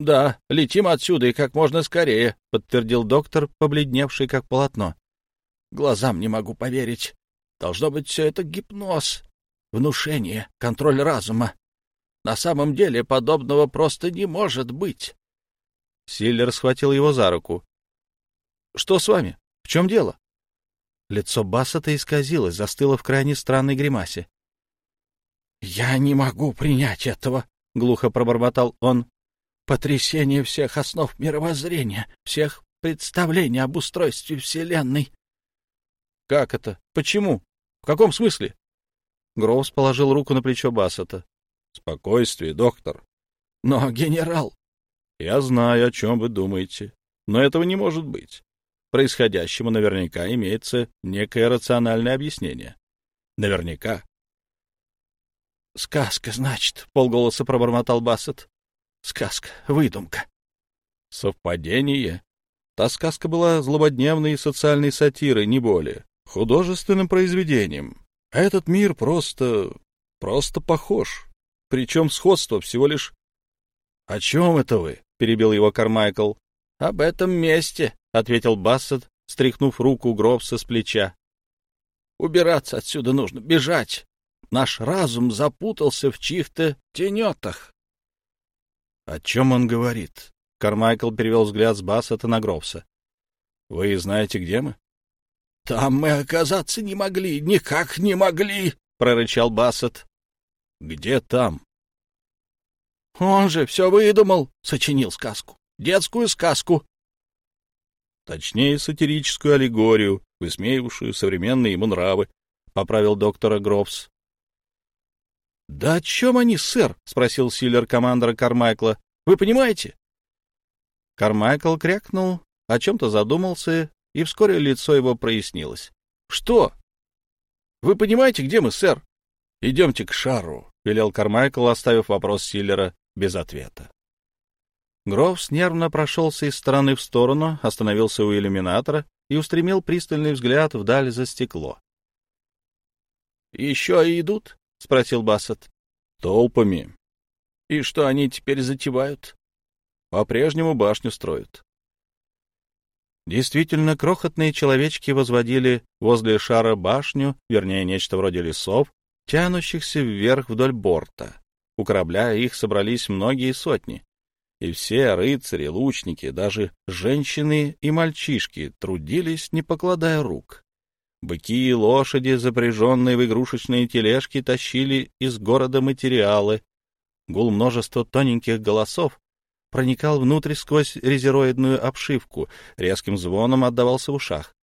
Да, летим отсюда и как можно скорее, — подтвердил доктор, побледневший как полотно. — Глазам не могу поверить. Должно быть, все это гипноз, внушение, контроль разума. На самом деле подобного просто не может быть. Силлер схватил его за руку. — Что с вами? В чем дело? Лицо Бассета исказилось, застыло в крайне странной гримасе. — Я не могу принять этого, — глухо пробормотал он потрясение всех основ мировоззрения, всех представлений об устройстве Вселенной. — Как это? Почему? В каком смысле? Гроувс положил руку на плечо Бассета. Спокойствие, доктор. Но, генерал... Я знаю, о чем вы думаете, но этого не может быть. Происходящему наверняка имеется некое рациональное объяснение. Наверняка. «Сказка, значит», — полголоса пробормотал Бассет. «Сказка, выдумка». Совпадение? Та сказка была злободневной социальной сатирой, не более, художественным произведением. А этот мир просто... просто похож. Причем сходство всего лишь... — О чем это вы? — перебил его Кармайкл. — Об этом месте, — ответил Бассет, стряхнув руку Гробса с плеча. — Убираться отсюда нужно, бежать. Наш разум запутался в чьих-то тенетах. — О чем он говорит? Кармайкл перевел взгляд с Бассета на Гробса. — Вы знаете, где мы? — Там мы оказаться не могли, никак не могли, — прорычал Бассет. — Где там? — Он же все выдумал, сочинил сказку, детскую сказку. — Точнее, сатирическую аллегорию, высмеивавшую современные ему нравы, — поправил доктора Гробс. — Да о чем они, сэр? — спросил Силлер командора Кармайкла. — Вы понимаете? Кармайкл крякнул, о чем-то задумался, и вскоре лицо его прояснилось. — Что? — Вы понимаете, где мы, сэр? — Идемте к шару, — велел Кармайкл, оставив вопрос Силлера без ответа. Гроувс нервно прошелся из стороны в сторону, остановился у иллюминатора и устремил пристальный взгляд вдаль за стекло. — Еще идут? — спросил Бассет. — Толпами. — И что они теперь затевают? — По-прежнему башню строят. Действительно, крохотные человечки возводили возле шара башню, вернее, нечто вроде лесов, тянущихся вверх вдоль борта. У корабля их собрались многие сотни. И все рыцари, лучники, даже женщины и мальчишки трудились, не покладая рук. Быки и лошади, запряженные в игрушечные тележки, тащили из города материалы. Гул множества тоненьких голосов проникал внутрь сквозь резероидную обшивку, резким звоном отдавался в ушах.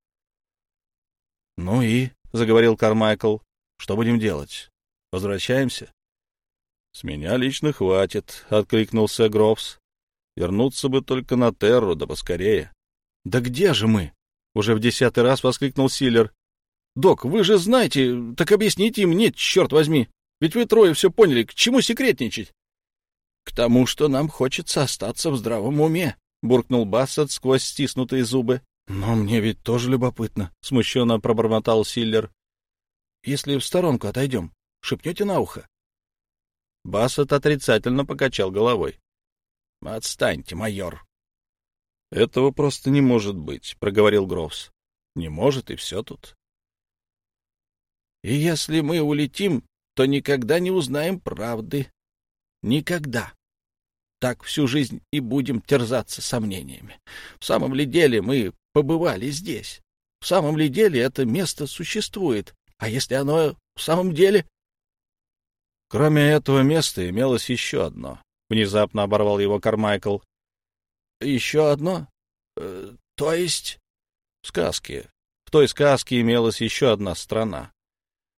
— Ну и, — заговорил Кармайкл, — что будем делать? Возвращаемся? — С меня лично хватит, — откликнулся Грофс. — Вернуться бы только на Терру, да поскорее. — Да где же мы? — уже в десятый раз воскликнул Силлер. Док, вы же знаете, так объясните мне, черт возьми. Ведь вы трое все поняли, к чему секретничать? — К тому, что нам хочется остаться в здравом уме, — буркнул Бассет сквозь стиснутые зубы. — Но мне ведь тоже любопытно, — смущенно пробормотал Силлер. — Если в сторонку отойдем, шепнете на ухо? Бассет отрицательно покачал головой. — Отстаньте, майор. — Этого просто не может быть, — проговорил Грофс. — Не может, и все тут. И если мы улетим, то никогда не узнаем правды. Никогда. Так всю жизнь и будем терзаться сомнениями. В самом ли деле мы побывали здесь? В самом ли деле это место существует? А если оно в самом деле... Кроме этого места имелось еще одно. Внезапно оборвал его Кармайкл. Еще одно? Э, то есть... В сказке. В той сказке имелась еще одна страна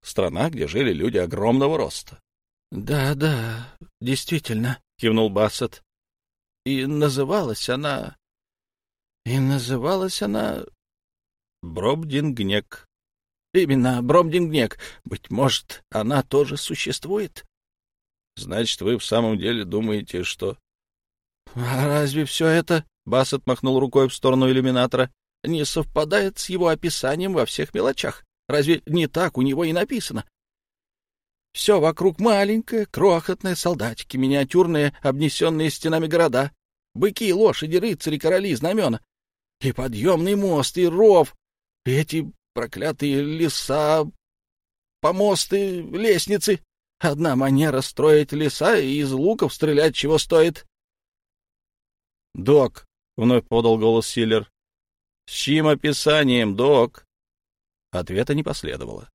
страна, где жили люди огромного роста. — Да, да, действительно, — кивнул Бассет. — И называлась она... И называлась она... Бромдингнек. — Именно, Бромдингнек. Быть может, она тоже существует? — Значит, вы в самом деле думаете, что... — А разве все это, — Бассет махнул рукой в сторону иллюминатора, — не совпадает с его описанием во всех мелочах? Разве не так у него и написано? Все вокруг маленькое, крохотное, солдатики, миниатюрные, обнесенные стенами города, быки, лошади, рыцари, короли, знамена. И подъемный мост, и ров, и эти проклятые леса, помосты, лестницы. Одна манера строить леса и из луков стрелять чего стоит. — Док, — вновь подал голос Силлер, — с чьим описанием, док? Ответа не последовало.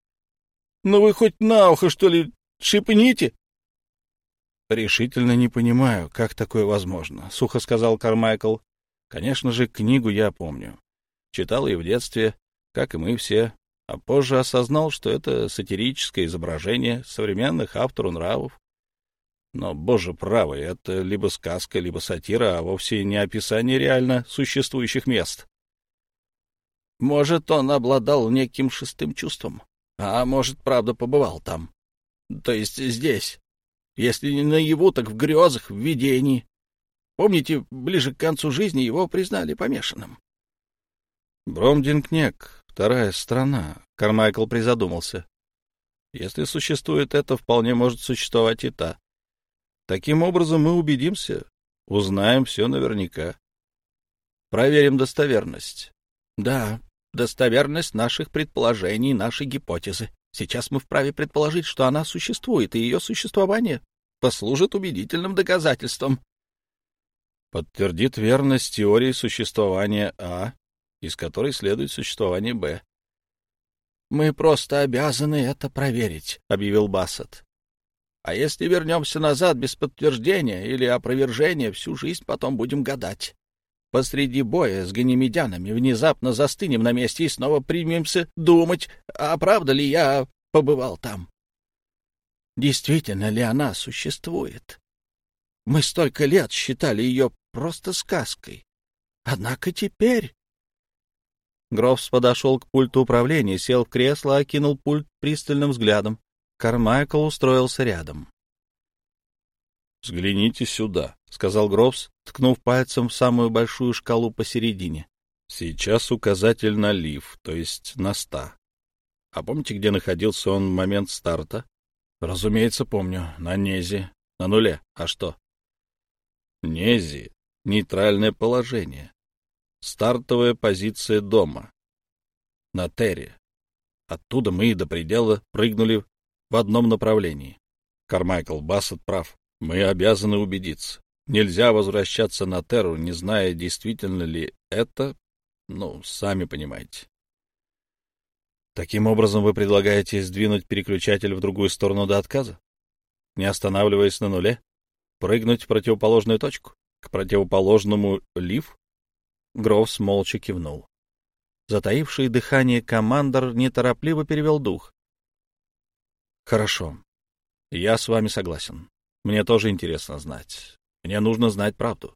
— Ну вы хоть на ухо, что ли, шипните? — Решительно не понимаю, как такое возможно, — сухо сказал Кармайкл. — Конечно же, книгу я помню. Читал ее в детстве, как и мы все, а позже осознал, что это сатирическое изображение современных автору нравов, Но, боже правый, это либо сказка, либо сатира, а вовсе не описание реально существующих мест. Может, он обладал неким шестым чувством, а может, правда, побывал там. То есть здесь. Если не наяву, так в грезах, в видении. Помните, ближе к концу жизни его признали помешанным. Бромдингнек, вторая страна. Кармайкл призадумался. Если существует это, вполне может существовать и та. Таким образом мы убедимся, узнаем все наверняка. Проверим достоверность. Да, достоверность наших предположений, нашей гипотезы. Сейчас мы вправе предположить, что она существует, и ее существование послужит убедительным доказательством. Подтвердит верность теории существования А, из которой следует существование Б. «Мы просто обязаны это проверить», — объявил Бассет. «А если вернемся назад без подтверждения или опровержения, всю жизнь потом будем гадать. Посреди боя с ганимедянами внезапно застынем на месте и снова примемся думать, а правда ли я побывал там? Действительно ли она существует? Мы столько лет считали ее просто сказкой. Однако теперь... Грофс подошел к пульту управления, сел в кресло, окинул пульт пристальным взглядом. Кармайкл устроился рядом. — Взгляните сюда, — сказал Грофс, ткнув пальцем в самую большую шкалу посередине. — Сейчас указатель на лив, то есть на ста. А помните, где находился он в момент старта? — Разумеется, помню. На Незе. На нуле. А что? — Нези — нейтральное положение. Стартовая позиция дома. На Терре. Оттуда мы до предела прыгнули в одном направлении. Кармайкл Бассет прав. Мы обязаны убедиться. Нельзя возвращаться на Терру, не зная, действительно ли это, ну, сами понимаете. Таким образом, вы предлагаете сдвинуть переключатель в другую сторону до отказа? Не останавливаясь на нуле? Прыгнуть в противоположную точку? К противоположному лиф? Гроувс молча кивнул. Затаивший дыхание командор неторопливо перевел дух. «Хорошо. Я с вами согласен. Мне тоже интересно знать. Мне нужно знать правду».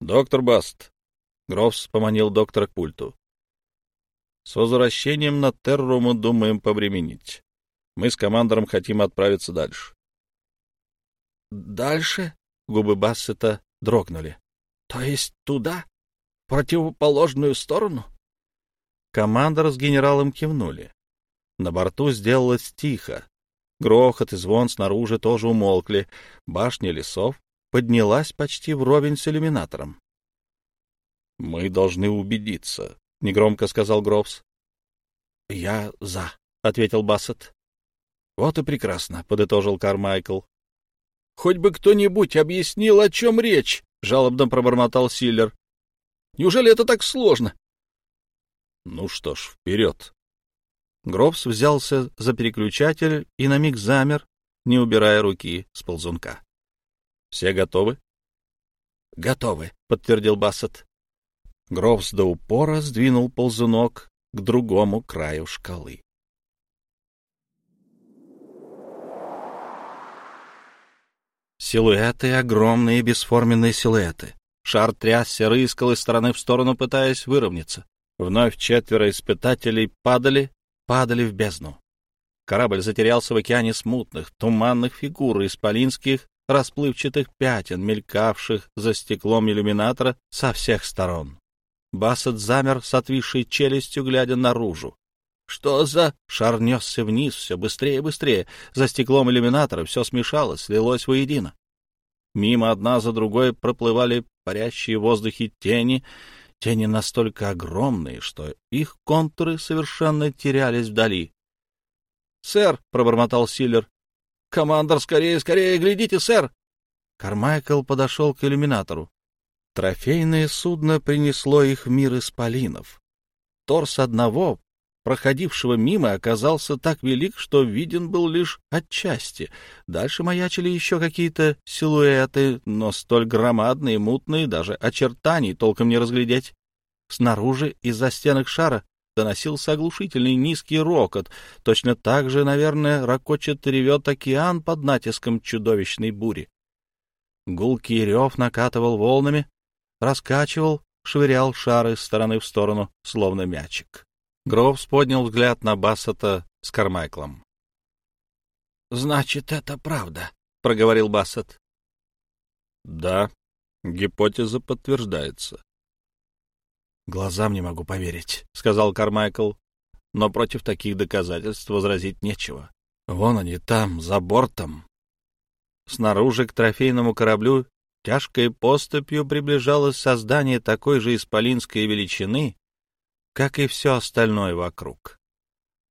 «Доктор Баст», — Гроувс поманил доктора к пульту. «С возвращением на Терру мы думаем повременить. Мы с командором хотим отправиться дальше». «Дальше?» — губы Бассета дрогнули. То есть туда? В противоположную сторону? Командор с генералом кивнули. На борту сделалось тихо. Грохот и звон снаружи тоже умолкли. Башня лесов поднялась почти вровень с иллюминатором. — Мы должны убедиться, — негромко сказал Грофс. — Я за, — ответил Бассет. — Вот и прекрасно, — подытожил Кармайкл. — Хоть бы кто-нибудь объяснил, о чем речь, — жалобно пробормотал Силлер. «Неужели это так сложно?» «Ну что ж, вперед!» Гробс взялся за переключатель и на миг замер, не убирая руки с ползунка. «Все готовы?» «Готовы», — подтвердил Бассет. Гробс до упора сдвинул ползунок к другому краю шкалы. Силуэты, огромные бесформенные силуэты. Шар трясся, рыскал из стороны в сторону, пытаясь выровняться. Вновь четверо испытателей падали, падали в бездну. Корабль затерялся в океане смутных, туманных фигур, исполинских, расплывчатых пятен, мелькавших за стеклом иллюминатора со всех сторон. Бассет замер с отвисшей челюстью, глядя наружу. Что за... Шар несся вниз все быстрее и быстрее. За стеклом иллюминатора все смешалось, слилось воедино. Мимо одна за другой проплывали парящие в воздухе тени, тени настолько огромные, что их контуры совершенно терялись вдали. — Сэр, — пробормотал Силлер, — командор, скорее, скорее, глядите, сэр! Кармайкл подошел к иллюминатору. Трофейное судно принесло их в мир исполинов. Торс одного проходившего мимо, оказался так велик, что виден был лишь отчасти. Дальше маячили еще какие-то силуэты, но столь громадные, мутные, даже очертаний толком не разглядеть. Снаружи, из-за стенок шара, доносился оглушительный низкий рокот. Точно так же, наверное, ракочет и ревет океан под натиском чудовищной бури. Гулкий рев накатывал волнами, раскачивал, швырял шары из стороны в сторону, словно мячик. Гроувс поднял взгляд на Бассета с Кармайклом. — Значит, это правда, — проговорил Бассет. — Да, гипотеза подтверждается. — Глазам не могу поверить, — сказал Кармайкл. Но против таких доказательств возразить нечего. Вон они там, за бортом. Снаружи к трофейному кораблю тяжкой поступью приближалось создание такой же исполинской величины, как и все остальное вокруг.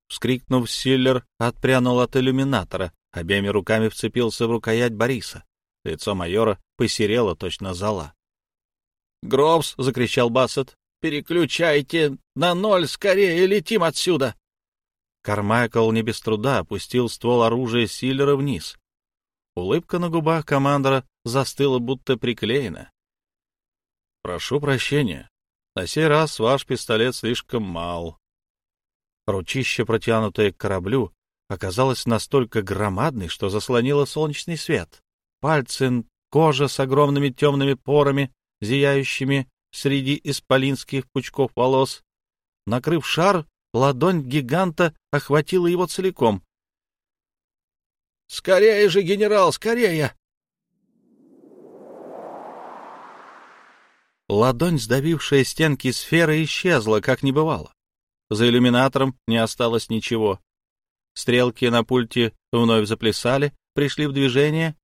Вскрикнув, Силлер отпрянул от иллюминатора, обеими руками вцепился в рукоять Бориса. Лицо майора посерело точно зала. «Гробс!» — закричал Бассет. «Переключайте на ноль скорее, летим отсюда!» Кармайкл не без труда опустил ствол оружия Силлера вниз. Улыбка на губах командора застыла, будто приклеена. «Прошу прощения. На сей раз ваш пистолет слишком мал». Ручище, протянутое к кораблю, оказалось настолько громадной, что заслонило солнечный свет. Пальцы, кожа с огромными темными порами, зияющими среди исполинских пучков волос. Накрыв шар, ладонь гиганта охватила его целиком. — Скорее же, генерал, скорее! Ладонь, сдавившая стенки сферы, исчезла, как не бывало. За иллюминатором не осталось ничего. Стрелки на пульте вновь заплясали, пришли в движение,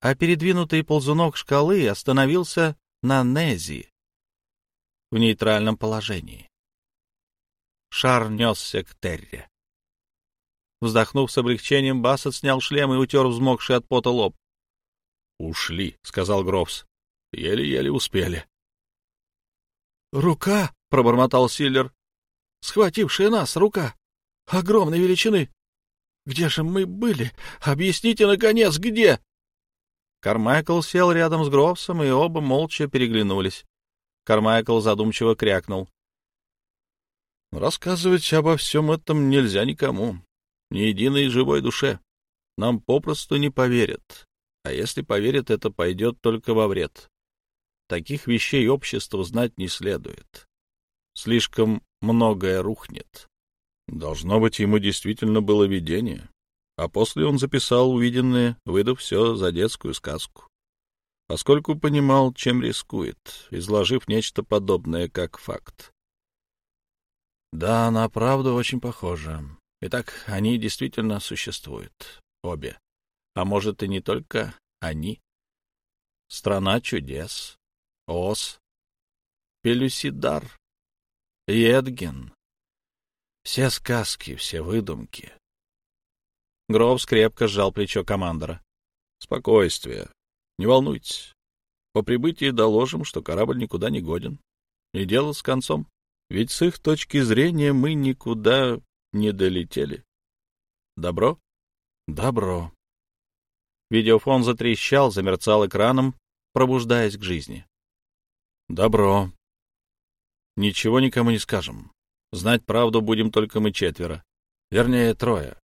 а передвинутый ползунок шкалы остановился на Нези в нейтральном положении. Шар несся к Терре. Вздохнув с облегчением, Бассет снял шлем и утер взмокший от пота лоб. — Ушли, — сказал Грофс. — Еле-еле успели. — Рука, — пробормотал Силлер, — схватившая нас рука, огромной величины. Где же мы были? Объясните, наконец, где? Кармайкл сел рядом с Грофсом, и оба молча переглянулись. Кармайкл задумчиво крякнул. — Рассказывать обо всем этом нельзя никому, ни единой живой душе. Нам попросту не поверят. А если поверят, это пойдет только во вред. Таких вещей обществу знать не следует. Слишком многое рухнет. Должно быть, ему действительно было видение. А после он записал увиденное, выдав все за детскую сказку. Поскольку понимал, чем рискует, изложив нечто подобное как факт. Да, на правду очень похоже. Итак, они действительно существуют. Обе. А может, и не только они. Страна чудес. Ос. Пелюсидар. Едген. Все сказки, все выдумки. Гроувс крепко сжал плечо командора. — Спокойствие. Не волнуйтесь. По прибытии доложим, что корабль никуда не годен. И дело с концом. Ведь с их точки зрения мы никуда не долетели. Добро? Добро. Видеофон затрещал, замерцал экраном, пробуждаясь к жизни. Добро. Ничего никому не скажем. Знать правду будем только мы четверо. Вернее, трое.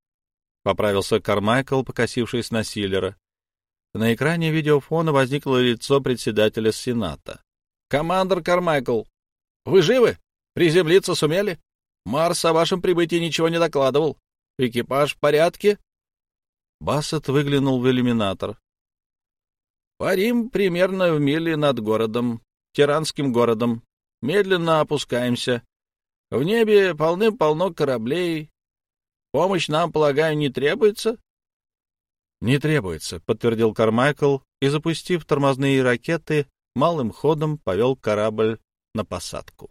Поправился Кармайкл, покосившись на Силлера. На экране видеофона возникло лицо председателя Сената. «Командор Кармайкл, вы живы? Приземлиться сумели? Марс о вашем прибытии ничего не докладывал. Экипаж в порядке?» Бассет выглянул в иллюминатор. «Парим примерно в миле над городом, тиранским городом. Медленно опускаемся. В небе полным-полно кораблей. Помощь нам, полагаю, не требуется? — Не требуется, — подтвердил Кармайкл и, запустив тормозные ракеты, малым ходом повел корабль на посадку.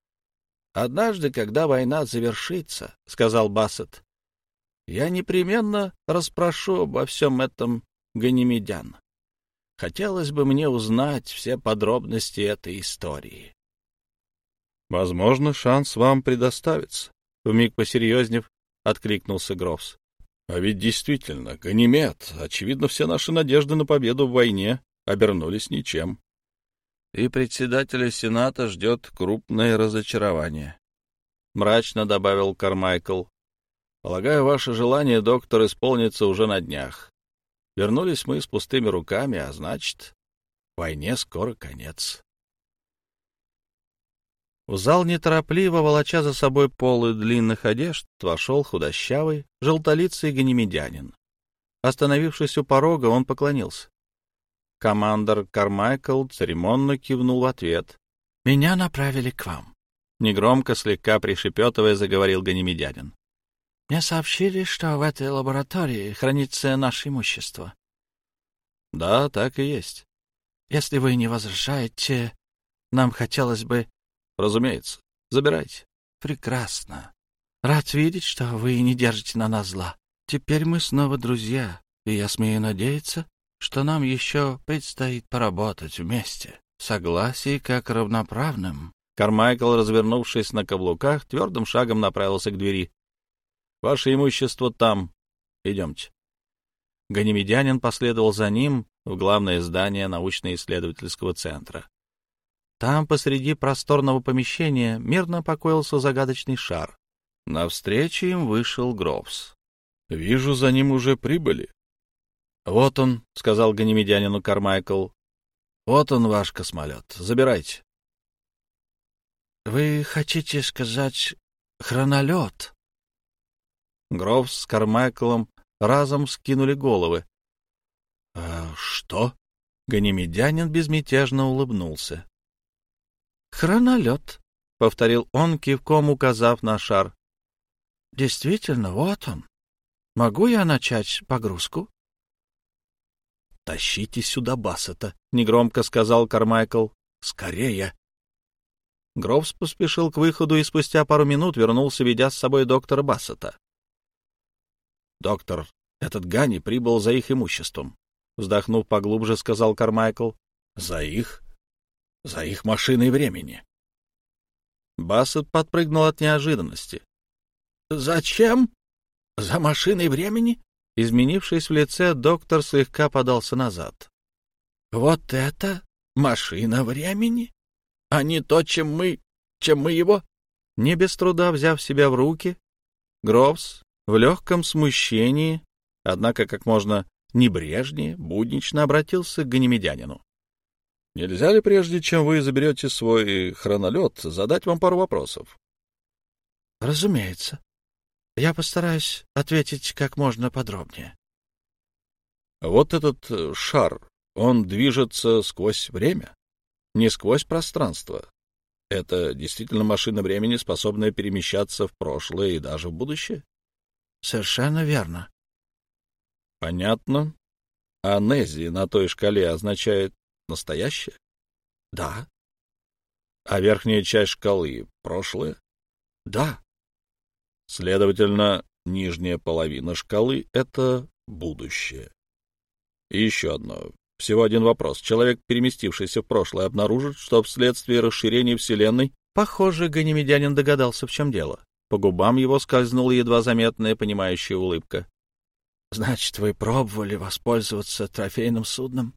— Однажды, когда война завершится, — сказал Бассет, — я непременно расспрошу обо всем этом ганимедян. Хотелось бы мне узнать все подробности этой истории. Возможно, шанс вам предоставится. Вмиг посерьезнев, откликнулся Грофс. А ведь действительно, Ганимед, очевидно, все наши надежды на победу в войне обернулись ничем. И председателя Сената ждет крупное разочарование. — мрачно добавил Кармайкл. «Полагаю, ваше желание, доктор, исполнится уже на днях. Вернулись мы с пустыми руками, а значит, войне скоро конец». В зал неторопливо, волоча за собой полы длинных одежд, вошел худощавый, желтолицый ганемедянин. Остановившись у порога, он поклонился. Командор Кармайкл церемонно кивнул в ответ. — Меня направили к вам. Негромко, слегка пришепетывая, заговорил ганемедянин. — Мне сообщили, что в этой лаборатории хранится наше имущество. — Да, так и есть. — Если вы не возражаете, нам хотелось бы Разумеется. Забирайте. Прекрасно. Рад видеть, что вы не держите на нас зла. Теперь мы снова друзья, и я смею надеяться, что нам еще предстоит поработать вместе. Согласие как равноправным. Кармайкл, развернувшись на каблуках, твердым шагом направился к двери. — Ваше имущество там. Идемте. Ганимедянин последовал за ним в главное здание научно-исследовательского центра. Там, посреди просторного помещения, мирно покоился загадочный шар. Навстречу им вышел Гроувс. — Вижу, за ним уже прибыли. — Вот он, — сказал ганимедянину Кармайкл. — Вот он, ваш космолет. Забирайте. — Вы хотите сказать хронолет? Гроувс с Кармайклом разом скинули головы. — А что? Ганимедянин безмятежно улыбнулся. «Хронолет», — повторил он, кивком указав на шар. «Действительно, вот он. Могу я начать погрузку?» «Тащите сюда Бассета», — негромко сказал Кармайкл. «Скорее!» Гроувс поспешил к выходу и спустя пару минут вернулся, ведя с собой доктора Бассета. «Доктор, этот Гани прибыл за их имуществом», — вздохнув поглубже, сказал Кармайкл. «За их? За их машиной времени. Бассет подпрыгнул от неожиданности. «Зачем? За машиной времени?» Изменившись в лице, доктор слегка подался назад. «Вот это машина времени? А не то, чем мы... чем мы его...» Не без труда взяв себя в руки, Гровс в легком смущении, однако как можно небрежнее, буднично обратился к ганемедянину. Нельзя ли, прежде чем вы заберете свой хронолет, задать вам пару вопросов? — Разумеется. Я постараюсь ответить как можно подробнее. — Вот этот э, шар, он движется сквозь время, не сквозь пространство. Это действительно машина времени, способная перемещаться в прошлое и даже в будущее? — Совершенно верно. — Понятно. А Нези на той шкале означает Настоящее? Да. А верхняя часть шкалы — прошлое? Да. Следовательно, нижняя половина шкалы — это будущее. И еще одно. Всего один вопрос. Человек, переместившийся в прошлое, обнаружит, что вследствие расширения Вселенной... Похоже, Ганимедянин догадался, в чем дело. По губам его скользнула едва заметная понимающая улыбка. — Значит, вы пробовали воспользоваться трофейным судном?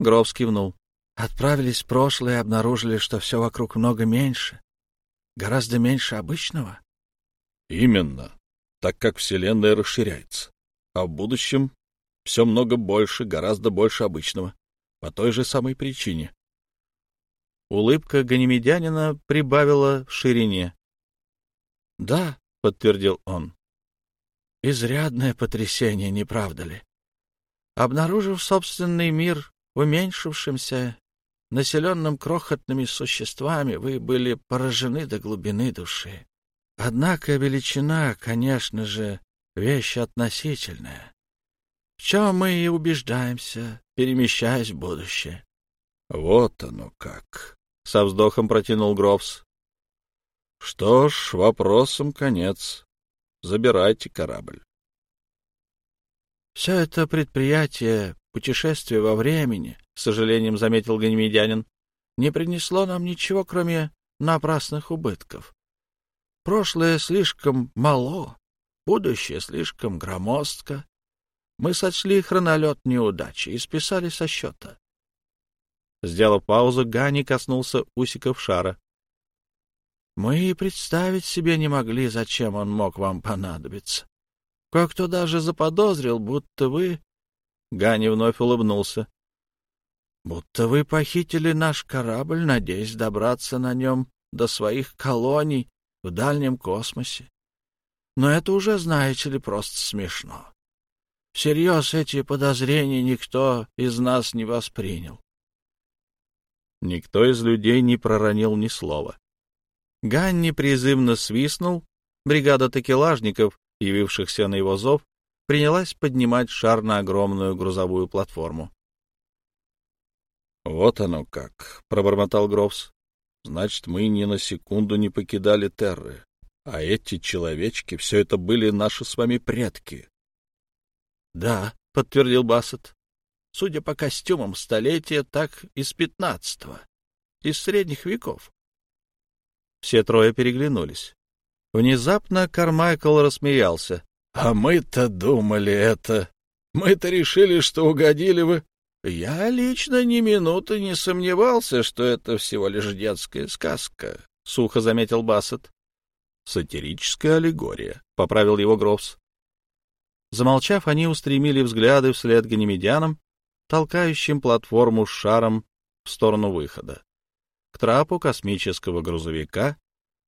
Гров кивнул. Отправились в прошлое и обнаружили, что все вокруг много меньше. Гораздо меньше обычного. Именно. Так как Вселенная расширяется. А в будущем все много больше, гораздо больше обычного. По той же самой причине. Улыбка Ганимедянина прибавила в ширине. — Да, — подтвердил он. — Изрядное потрясение, не правда ли? Обнаружив собственный мир уменьшившимся, населенным крохотными существами, вы были поражены до глубины души. Однако величина, конечно же, вещь относительная. В чем мы и убеждаемся, перемещаясь в будущее. — Вот оно как! — со вздохом протянул Грофс. — Что ж, вопросом конец. Забирайте корабль. Все это предприятие путешествие во времени, — с сожалением заметил Ганимедянин, — не принесло нам ничего, кроме напрасных убытков. Прошлое слишком мало, будущее слишком громоздко. Мы сочли хронолет неудачи и списали со счета. Сделав паузу, Гани коснулся усиков шара. Мы и представить себе не могли, зачем он мог вам понадобиться. Кое-кто даже заподозрил, будто вы...» Гани вновь улыбнулся. «Будто вы похитили наш корабль, надеясь добраться на нем до своих колоний в дальнем космосе. Но это уже, знаете ли, просто смешно. Всерьез эти подозрения никто из нас не воспринял. Никто из людей не проронил ни слова. Ганни призывно свистнул, бригада такелажников, явившихся на его зов, принялась поднимать шар на огромную грузовую платформу. «Вот оно как», — пробормотал Грофс. «Значит, мы ни на секунду не покидали Терры, а эти человечки — все это были наши с вами предки». «Да», — подтвердил Бассет. «Судя по костюмам, столетия так из пятнадцатого, из средних веков». Все трое переглянулись. Внезапно Кармайкл рассмеялся. — А мы-то думали это. Мы-то решили, что угодили вы. Я лично ни минуты не сомневался, что это всего лишь детская сказка, — сухо заметил Бассет. — Сатирическая аллегория, — поправил его Грофс. Замолчав, они устремили взгляды вслед ганимедянам, толкающим платформу с шаром в сторону выхода к трапу космического грузовика,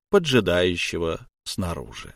поджидающего снаружи.